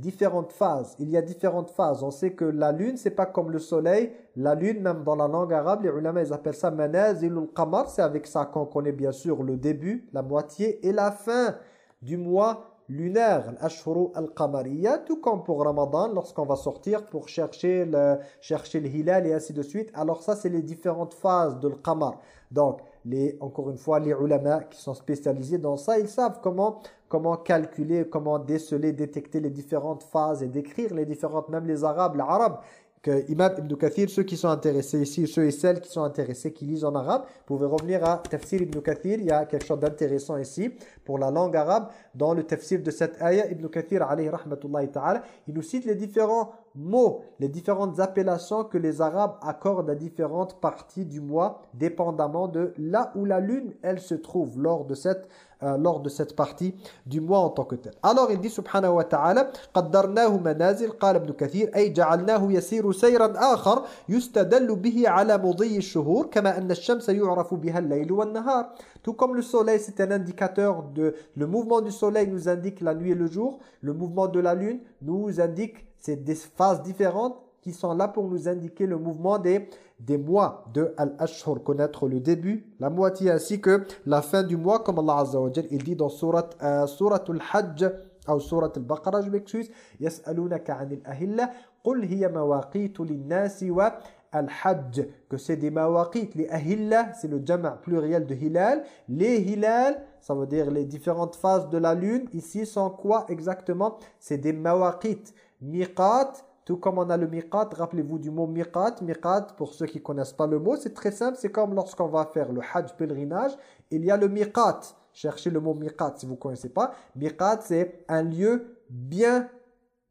Différentes phases. Il y a différentes phases. On sait que la lune, c'est pas comme le soleil. La lune, même dans la langue arabe, les ulama, ils appellent ça manazilul qamar. C'est avec ça qu'on connaît bien sûr le début, la moitié et la fin du mois lunaire, l'ashhuru al-qamariya, tout comme pour Ramadan, lorsqu'on va sortir pour chercher le, chercher le hilal et ainsi de suite. Alors ça, c'est les différentes phases de l'qamar. Donc, les, encore une fois, les ulama qui sont spécialisés dans ça, ils savent comment, comment calculer, comment déceler, détecter les différentes phases et décrire les différentes, même les arabes, l'arabe, que Imam Ibn Kathir, ceux qui sont intéressés ici, ceux et celles qui sont intéressés, qui lisent en arabe, vous pouvez revenir à Tafsir Ibn Kathir, il y a quelque chose d'intéressant ici pour la langue arabe, dans le tafsir de cette ayah, Ibn Kathir ta'ala, il nous cite les différents mots, les différentes appellations que les arabes accordent à différentes parties du mois, dépendamment de là où la lune, elle se trouve. Lors de cette euh, lors de cette partie du mois en tant que tel. Alors il dit subhanahu wa ta'ala قدرناه منازل قال ابن كثير أي جعلناه يسير سيرا آخر يستدل به على مضي الشهور كما أن الشمس يعرف بها الليل والنهار Tout comme le soleil c'est un indicateur de le mouvement du soleil nous indique la nuit et le jour, le mouvement de la lune nous indique ces des phases différentes qui sont là pour nous indiquer le mouvement des, des mois de Al-Ashhur, connaître le début, la moitié ainsi que la fin du mois, comme Allah Azza wa il dit dans surat, euh, surat Al-Hajj, ou surat Al-Baqarah, je m'excuse, يَسْأَلُونَكَ عَنِ الْأَهِلَّةِ قُلْ هِيَ مَوَاقِيتُ لِلنَّاسِ Al-Hajj, que c'est des mawaqit, les ahilla, c'est le jama' pluriel de hilal. Les hilal, ça veut dire les différentes phases de la lune, ici sont quoi exactement C'est des mawaqit. Miqat, tout comme on a le miqat, rappelez-vous du mot miqat. Miqat, pour ceux qui ne connaissent pas le mot, c'est très simple. C'est comme lorsqu'on va faire le hajj pèlerinage, il y a le miqat. Cherchez le mot miqat si vous ne connaissez pas. Miqat, c'est un lieu bien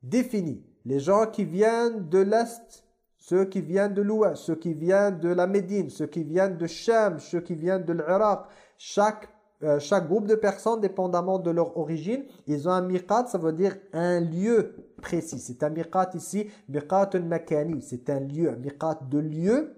définis. Les gens qui viennent de l'Est, ceux qui viennent de l'Ouest, ceux qui viennent de la Médine, ceux qui viennent de Sham, ceux qui viennent de l'Irak, chaque euh, chaque groupe de personnes, dépendamment de leur origine, ils ont un miqat, ça veut dire un lieu précis. C'est un miqat ici, miqat makani, c'est un lieu, miqat de lieu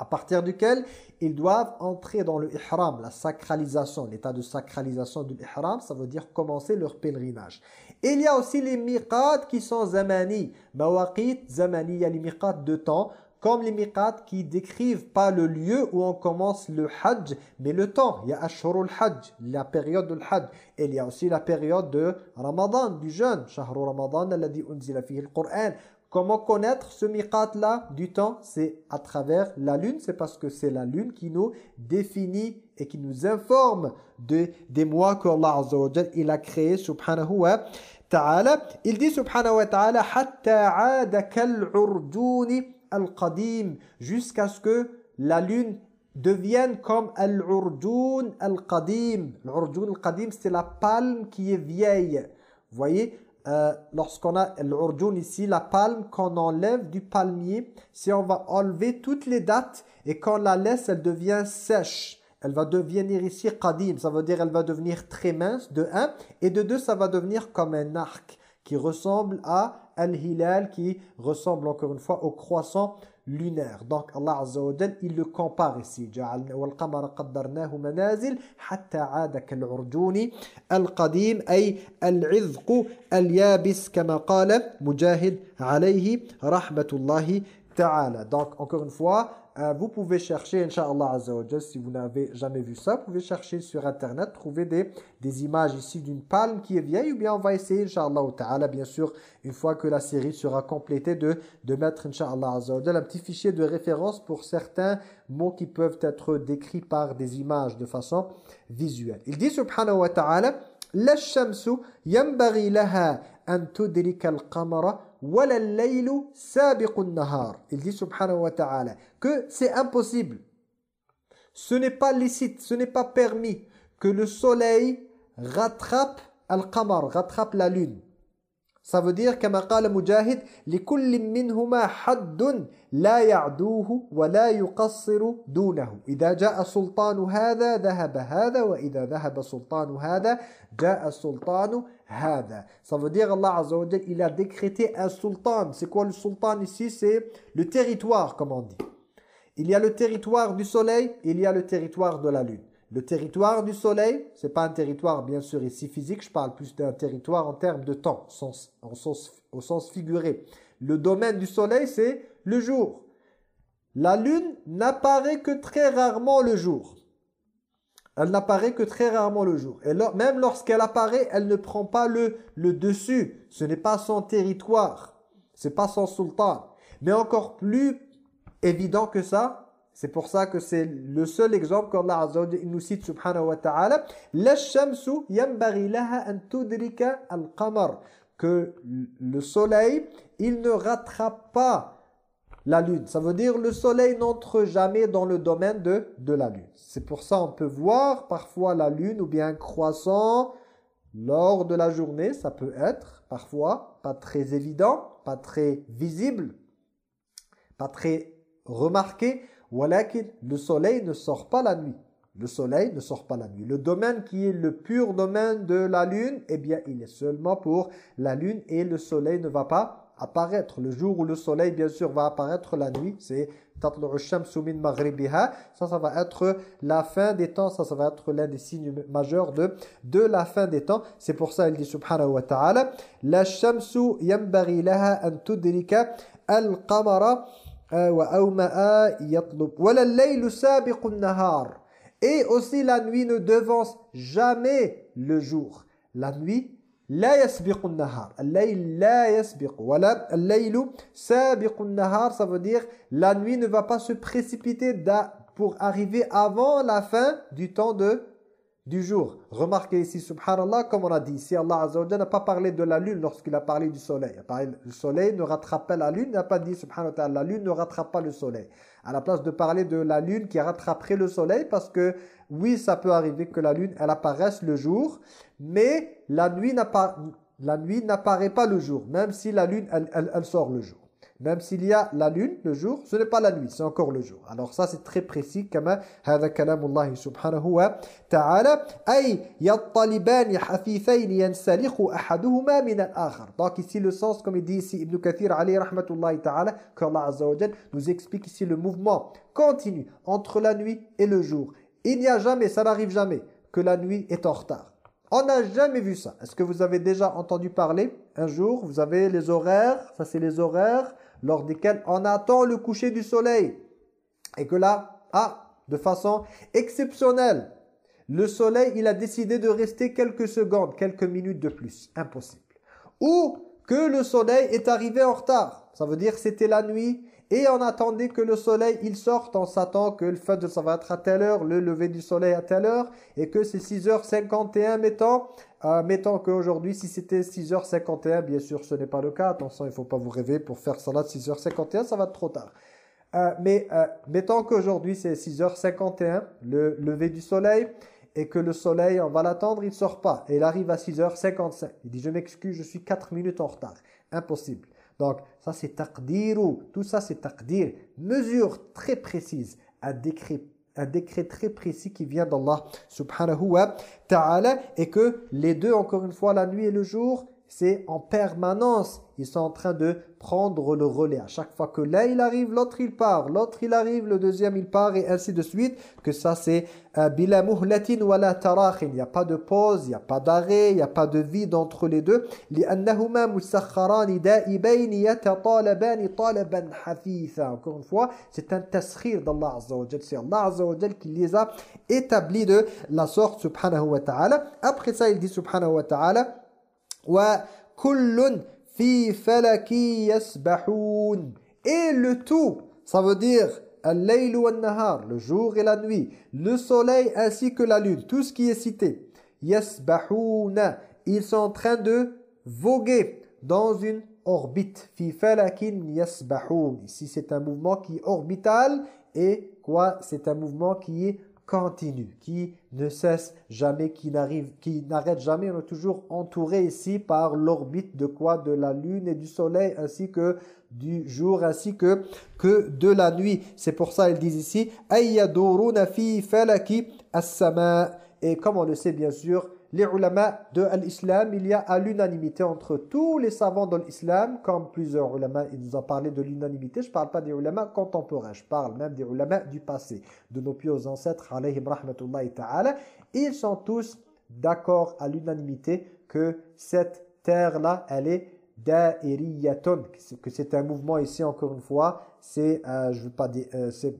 à partir duquel ils doivent entrer dans le ihram, la sacralisation, l'état de sacralisation de l'ihram, ça veut dire commencer leur pèlerinage. Il y a aussi les miqat qui sont zamani, mawaqit zamani, il y a les miqat de temps, comme les miqat qui décrivent pas le lieu où on commence le hajj, mais le temps. Il y a ashurul hajj, la période du hajj. Et il y a aussi la période de Ramadan, du jeûne. Shahru Ramadan, alladhi unzila fihi al-Qur'an. Comment connaître ce miqat-là du temps? C'est à travers la lune. C'est parce que c'est la lune qui nous définit et qui nous informe de, des mois qu'Allah Azza wa il a créés, subhanahu wa ta'ala. Il dit, subhanahu wa ta'ala, « Hatta 'ada kal'urduni al-qadim jusqu'à ce que la lune devienne comme al-urjun al-qadim. L'urjun al-qadim, c'est la palme qui est vieille. Voyez, euh, lorsqu'on a l'urjun ici, la palme qu'on enlève du palmier, si on va enlever toutes les dates et qu'on la laisse, elle devient sèche. Elle va devenir ici qadim, ça veut dire elle va devenir très mince, de 1. Et de 2, ça va devenir comme un arc qui ressemble à al-hilal qui ressemble encore une fois au croissant lunaire. Donc Allah Azza wa Jal, il le compare ici. جعلنا والقمر قدرناه منازل حتى عاد كالعرجون القديم أي العذق اليابس كما قال مجاهد عليه رحمة الله ta'ala. Donc, encore une fois, euh, vous pouvez chercher, Inch'Allah Azzawajal, si vous n'avez jamais vu ça, vous pouvez chercher sur Internet, trouver des, des images ici d'une palme qui est vieille, ou bien on va essayer, Inch'Allah Ta'ala, bien sûr, une fois que la série sera complétée, de, de mettre, Inch'Allah Azzawajal, un petit fichier de référence pour certains mots qui peuvent être décrits par des images de façon visuelle. Il dit, subhanahu wa ta'ala, « La shamsu yambari laha an tudrika » Il dit subhanahu wa ta'ala que c'est impossible. Ce n'est pas licite, ce n'est pas permis que le soleil rattrape al-qamar, rattrape la lune. Ça veut dire, comme قال مجاهد, لكل منهما حد لا يعدوه ولا يقصر دونه. إذا جاء سلطان هذا ذهب هذا وإذا ذهب سلطان هذا جاء سلطان هذا. Ça veut dire Allah Azza wa il a décrété un sultan. C'est quoi le sultan ici C'est le territoire, comme on dit. Il y a le territoire du soleil, il y a le territoire de la lune. Le territoire du soleil, ce n'est pas un territoire bien sûr ici physique, je parle plus d'un territoire en termes de temps, au sens figuré. Le domaine du soleil, c'est le jour. La lune n'apparaît que très rarement le jour. Elle n'apparaît que très rarement le jour. Et même lorsqu'elle apparaît, elle ne prend pas le, le dessus. Ce n'est pas son territoire. Ce n'est pas son sultan. Mais encore plus évident que ça, c'est pour ça que c'est le seul exemple qu'Allah Azza nous cite subhanahu wa ta'ala. Yambari laha an tudrika al-qamar. Que le soleil, il ne rattrape pas la lune. Ça veut dire le soleil n'entre jamais dans le domaine de, de la lune. C'est pour ça on peut voir parfois la lune ou bien croissant lors de la journée. Ça peut être parfois pas très évident, pas très visible, pas très remarqué. Walakin, le soleil ne sort pas la nuit. Le soleil ne sort pas la nuit. Le domaine qui est le pur domaine de la lune, eh bien, il est seulement pour la lune et le soleil ne va pas apparaître. Le jour où le soleil, bien sûr, va apparaître la nuit, c'est ça, ça va être la fin des temps. Ça, ça va être l'un des signes majeurs de, de la fin des temps. C'est pour ça, il dit subhanahu wa ta'ala, « La shamsu yambari laha an tudrika al-qamara et aussi la nuit ne devance jamais le jour. La nuit la yasbiqun nahar. Al-layl la yasbiq. Voilà. Al-laylu nahar. Ça veut dire la nuit ne va pas se précipiter pour arriver avant la fin du temps de du jour. Remarquez ici, subhanallah, comme on a dit ici, Allah Azza n'a pas parlé de la lune lorsqu'il a parlé du soleil. Le soleil ne rattrape pas la lune, il n'a pas dit, subhanallah, la lune ne rattrape pas le soleil. À la place de parler de la lune qui rattraperait le soleil, parce que oui, ça peut arriver que la lune, elle apparaisse le jour, mais la nuit n'apparaît pas le jour, même si la lune, elle sort le jour Même s'il y a la lune, le jour, ce n'est pas la nuit, c'est encore le jour. Alors ça c'est très précis كما هذا كلام الله سبحانه وتعالى أي يطلبان حفيفين ينسلخ أحدهما من الآخر. Donc ici le sens comme il dit ici Ibn Kathir alayhi rahmatullahi ta'ala que Allah azza wa nous explique ici le mouvement continu entre la nuit et le jour. Il n'y a jamais, ça n'arrive jamais que la nuit est en retard. On n'a jamais vu ça. Est-ce que vous avez déjà entendu parler un jour Vous avez les horaires, ça c'est les horaires lors desquels on attend le coucher du soleil. Et que là, ah, de façon exceptionnelle, le soleil, il a décidé de rester quelques secondes, quelques minutes de plus. Impossible. Ou que le soleil est arrivé en retard. Ça veut dire c'était la nuit et on attendait que le soleil il sorte, on s'attend que le feu ça va être à telle heure, le lever du soleil à telle heure, et que c'est 6h51 mettons, euh, mettons qu'aujourd'hui si c'était 6h51, bien sûr ce n'est pas le cas, attention il ne faut pas vous rêver pour faire ça là 6h51, ça va être trop tard. Euh, mais euh, mettons qu'aujourd'hui c'est 6h51, le lever du soleil, et que le soleil, on va l'attendre, il ne sort pas. Et il arrive à 6h55. Il dit, je m'excuse, je suis 4 minutes en retard. Impossible. Donc, ça c'est taqdiru. Tout ça c'est taqdir. Mesure très précise. Un décret, un décret très précis qui vient d'Allah subhanahu wa ta'ala. Et que les deux, encore une fois, la nuit et le jour, c'est en permanence. Ils sont en train de prendre le relais. À chaque fois que l'un il arrive, l'autre il part. L'autre il arrive, le deuxième il part et ainsi de suite. Que ça c'est euh, bila muhlatin wala tarakhin. Il n'y a pas de pause, il n'y a pas d'arrêt, il n'y a pas de vide entre les deux. لأنهما مسخران دائبين يتطالبان طالبا حثيثا. Encore une fois, c'est un taskhir d'Allah Azza wa C'est Allah Azza wa qui les a établis de la sorte subhanahu wa ta'ala. Après ça il dit subhanahu wa ta'ala et le tout, ça veut dire le jour et la nuit, le soleil ainsi que la lune, tout ce qui est cité. Ils sont en train de voguer dans une orbite. Ici, c'est un mouvement qui est orbital et quoi? C'est un mouvement qui est continue, qui ne cesse jamais, qui n'arrive, qui n'arrête jamais. On est toujours entouré ici par l'orbite de quoi? De la lune et du soleil, ainsi que du jour, ainsi que, que de la nuit. C'est pour ça, ils disent ici, « Ayyaduruna fi falaki as-sama » Et comme on le sait bien sûr, les ulama de l'islam, il y a à l'unanimité entre tous les savants de l'islam, comme plusieurs ulama, ils nous ont parlé de l'unanimité. Je ne parle pas des ulama contemporains, je parle même des ulama du passé, de nos pieux ancêtres, alayhim rahmatullahi ta'ala. Ils sont tous d'accord à l'unanimité que cette terre-là, elle est da'iriyaton, que c'est un mouvement ici encore une fois, c'est, euh, je veux pas dire, euh, c'est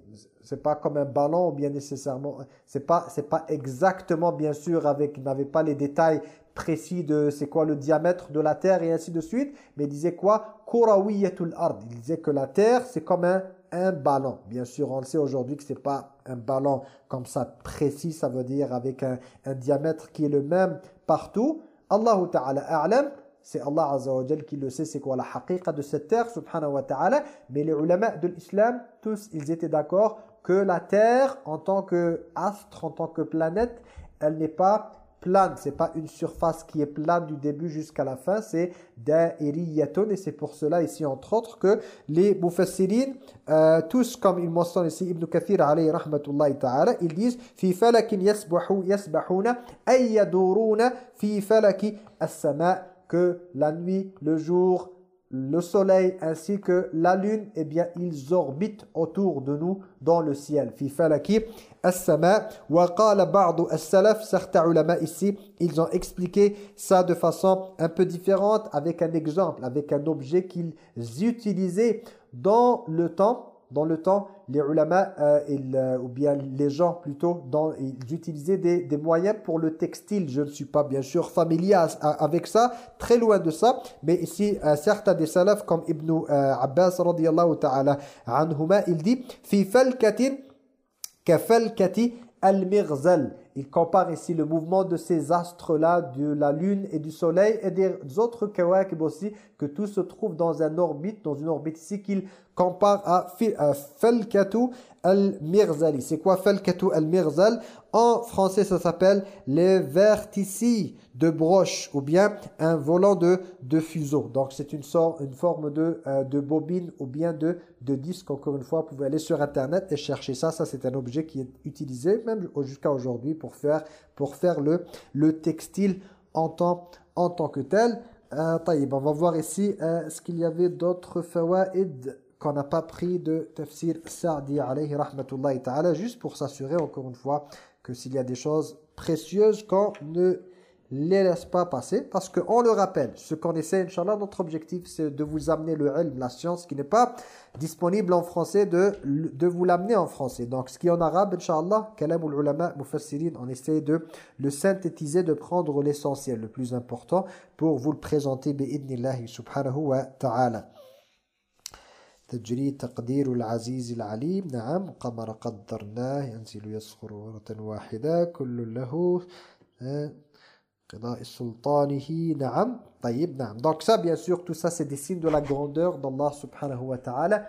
pas comme un ballon ou bien nécessairement, c'est pas c'est pas exactement bien sûr avec n'avait pas les détails précis de c'est quoi le diamètre de la terre et ainsi de suite, mais il disait quoi? Kurawiyatul ard. Il disait que la terre c'est comme un un ballon. Bien sûr, on le sait aujourd'hui que c'est pas un ballon comme ça précis, ça veut dire avec un, un diamètre qui est le même partout. Allahu Ta'ala a'lam c'est Allah Azza wa qui le sait, c'est quoi la haqiqa de cette terre, subhanahu wa ta'ala. Mais les ulama de l'islam, tous, ils étaient d'accord que la terre, en tant que astre, en tant que planète, elle n'est pas plane, c'est pas une surface qui est plane du début jusqu'à la fin, c'est da'iriyaton et c'est pour cela ici entre autres que les mufassirin euh, tous comme il mentionne ici Ibn Kathir alayhi rahmatullahi ta'ala, ils disent fi falakin yasbahu yasbahuna ay yaduruna fi falaki as-sama' que la nuit, le jour, le soleil ainsi que la lune, eh bien, ils orbitent autour de nous dans le ciel. Fi falaki as-sama wa qala ba'du as-salaf certains ulama ici, ils ont expliqué ça de façon un peu différente avec un exemple, avec un objet qu'ils utilisaient dans le temps dans le temps, les ulama, euh, euh, ou bien les gens plutôt, ils utilisaient des, moyens pour le textile. Je ne suis pas bien sûr familier avec ça, très loin de ça. Mais ici, euh, certains des salafs comme Ibn Abbas radiyallahu ta'ala anhuma, il dit « Fi falkatin ka falkati al-mirzal » Il compare ici le mouvement de ces astres-là, de la lune et du soleil et des autres kawakib aussi, que tout se trouve dans un orbite, dans une orbite ici qu'il compare à Falkatu al-Mirzali. C'est quoi Falkatu al-Mirzal En français, ça s'appelle les vertices de broche ou bien un volant de, de fuseau. Donc, c'est une, sorte, une forme de, euh, de bobine ou bien de, de disque. Encore une fois, vous pouvez aller sur Internet et chercher ça. Ça, c'est un objet qui est utilisé même jusqu'à aujourd'hui pour faire, pour faire le, le textile en tant, en tant que tel. Euh, on va voir ici euh, ce qu'il y avait d'autres fawaïd qu'on n'a pas pris de tafsir Sa'di alayhi rahmatullahi ta'ala juste pour s'assurer encore une fois que s'il y a des choses précieuses qu'on ne les laisse pas passer parce qu'on le rappelle, ce qu'on essaie, Inch'Allah, notre objectif c'est de vous amener le ilm, la science qui n'est pas disponible en français, de, de vous l'amener en français. Donc ce qui est en arabe, Inch'Allah, kalam ulama mufassirin, on essaie de le synthétiser, de prendre l'essentiel, le plus important pour vous le présenter bi'idnillahi subhanahu wa ta'ala. تجري تقدير العزيز العليم نعم قمر قدرناه ينزل يسخر مرة واحدة كل له donc ça, bien sûr, tout ça, c'est des signes de la grandeur d'Allah subhanahu wa ta'ala.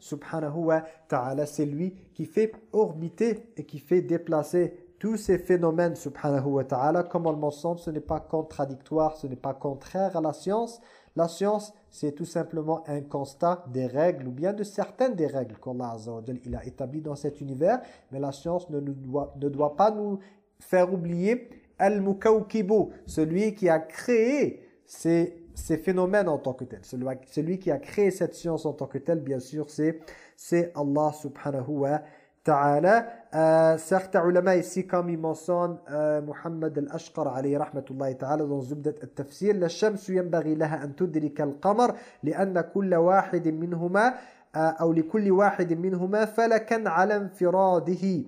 subhanahu wa ta'ala. C'est lui qui fait orbiter et qui fait déplacer tous ces phénomènes subhanahu wa ta'ala. Comme on le mentionne, ce n'est pas contradictoire, ce n'est pas contraire à la science. La science, c'est tout simplement un constat des règles ou bien de certaines des règles qu'Allah a établies dans cet univers. Mais la science ne, nous doit, ne doit pas nous faire oublier Al-Mukawkibu, celui qui a créé ces, ces, phénomènes en tant que tel. Celui, celui, qui a créé cette science en tant que tel, bien sûr, c'est Allah subhanahu wa ta'ala. Euh, certains ulama ici, comme il mentionne euh, Muhammad al-Ashqar alayhi rahmatullahi ta'ala dans Zubdat al-Tafsir, la shamsu yanbaghi laha an tudrika al-qamar li'anna kulla wahidin minhuma أو لكل واحد منهما فلكا على انفراده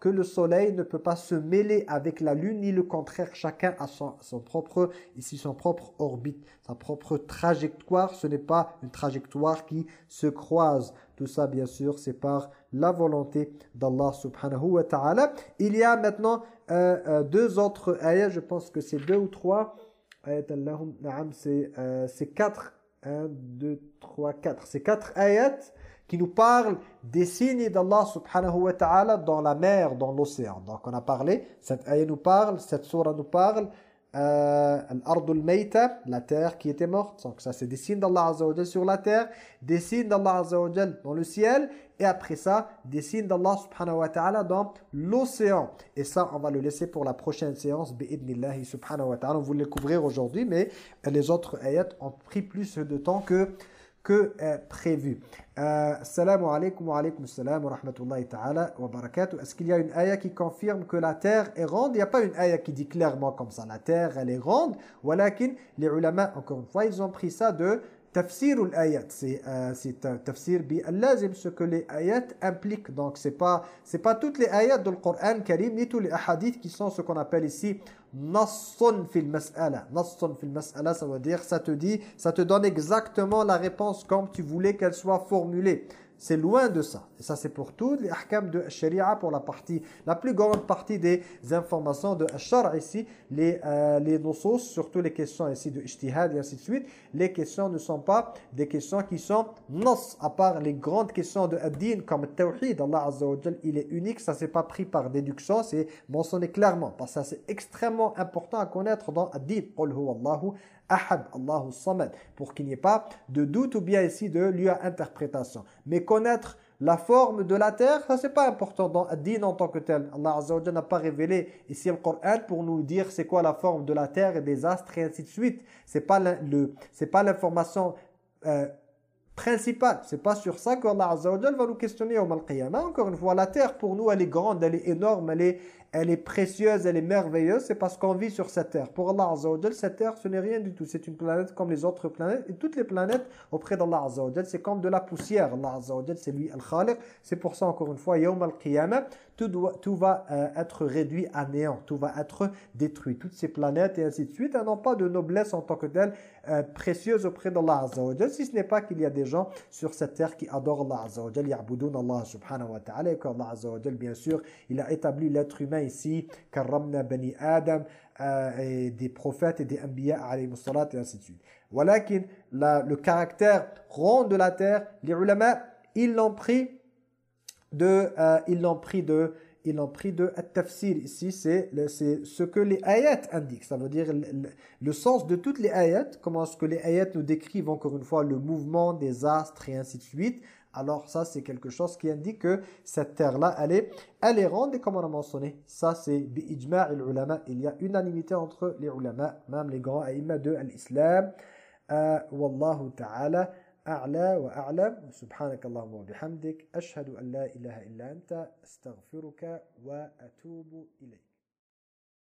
que le soleil ne peut pas se mêler avec la lune ni le contraire. Chacun a son, propre ici son propre orbite sa propre trajectoire. Ce n'est pas une trajectoire qui se croise. Tout ça bien sûr c'est par la volonté d'Allah subhanahu wa ta'ala. Il y a maintenant euh, euh, deux autres ayats. Je pense que c'est deux ou trois. C'est euh, quatre. 1, 2, 3, 4 c'est quatre ayats qui nous parle des signes d'Allah subhanahu wa ta'ala dans la mer, dans l'océan. Donc on a parlé, cette ayah nous parle, cette surah nous parle, euh, la terre qui était morte. Donc ça c'est des signes d'Allah sur la terre, des signes d'Allah azza dans le ciel, et après ça, des signes d'Allah subhanahu wa ta'ala dans l'océan. Et ça, on va le laisser pour la prochaine séance, bi'idnillahi subhanahu wa ta'ala. On voulait le couvrir aujourd'hui, mais les autres ayats ont pris plus de temps que que euh, prévu. Salam alaikum wa salam wa rahmatullahi ta'ala wa barakatuh. Est-ce qu'il y a une ayah qui confirme que la terre est ronde? Il n'y a pas une ayah qui dit clairement comme ça, la terre elle est ronde. Walakin, les ulama, encore une fois, ils ont pris ça de tafsir ayat c'est euh, tafsir bi al-lazim ce que les ayats impliquent. Donc c'est pas pas toutes les ayats du Coran Karim ni tous les hadiths qui sont ce qu'on appelle ici nassun fil mas'ala. Nassun fil mas'ala ça veut dire ça te dit ça te donne exactement la réponse comme tu voulais qu'elle soit formulée c'est loin de ça. Et ça, c'est pour tous les ahkam de sharia, pour la partie, la plus grande partie des informations de shar ici, les, euh, les surtout les questions ici de ijtihad et ainsi de suite, les questions ne sont pas des questions qui sont nos, à part les grandes questions de ad-din comme le tawhid, Allah Azza wa il est unique, ça c'est pas pris par déduction, c'est mentionné clairement, parce que ça c'est extrêmement important à connaître dans ad-din. Allahu Ahad, Allahu Samad, pour qu'il n'y ait pas de doute ou bien ici de lieu à interprétation. Mais connaître la forme de la terre, ça c'est pas important dans din en tant que tel. Allah Azza n'a pas révélé ici le Coran pour nous dire c'est quoi la forme de la terre et des astres et ainsi de suite. C'est pas le c'est pas l'information euh, principale. C'est pas sur ça qu'Allah Azza wa va nous questionner au Mal Encore une fois, la terre pour nous elle est grande, elle est énorme, elle est elle est précieuse, elle est merveilleuse, c'est parce qu'on vit sur cette terre. Pour Allah Azza cette terre, ce n'est rien du tout. C'est une planète comme les autres planètes. Toutes les planètes auprès d'Allah Azza c'est comme de la poussière. Allah c'est lui Al-Khaliq. C'est pour ça, encore une fois, Yawm Al-Qiyamah, tout, tout va euh, être réduit à néant. Tout va être détruit. Toutes ces planètes et ainsi de suite, elles n'ont pas de noblesse en tant que telles euh, précieuses auprès d'Allah Azza Si ce n'est pas qu'il y a des gens sur cette terre qui adorent Allah Azza wa Allah subhanahu wa ta'ala. Et qu'Allah Azza wa bien sûr, il a établi l'être humain ulama ici, Karramna Bani Adam, euh, et des prophètes et des anbiya alayhi et ainsi de suite. Walakin, le caractère rond de la terre, les ulama, ils l'ont pris de, euh, ils l'ont pris de, ils l'ont pris de tafsir ici, c'est ce que les ayats indiquent. Ça veut dire le, sens de toutes les ayats, comment est-ce que les ayats nous décrivent encore une fois le mouvement des astres et ainsi de suite. Alors ça, c'est quelque chose qui indique que cette terre-là, elle est, elle est ronde comme on a mentionné, ça c'est bi'ijma' ulama. Il y a unanimité entre les ulama, même les grands aïma de l'islam. Euh, wallahu ta'ala a'la wa a'lam. Subhanakallahumma wa bihamdik. Ashhadu an la ilaha illa anta. Astaghfiruka wa atubu ilayk.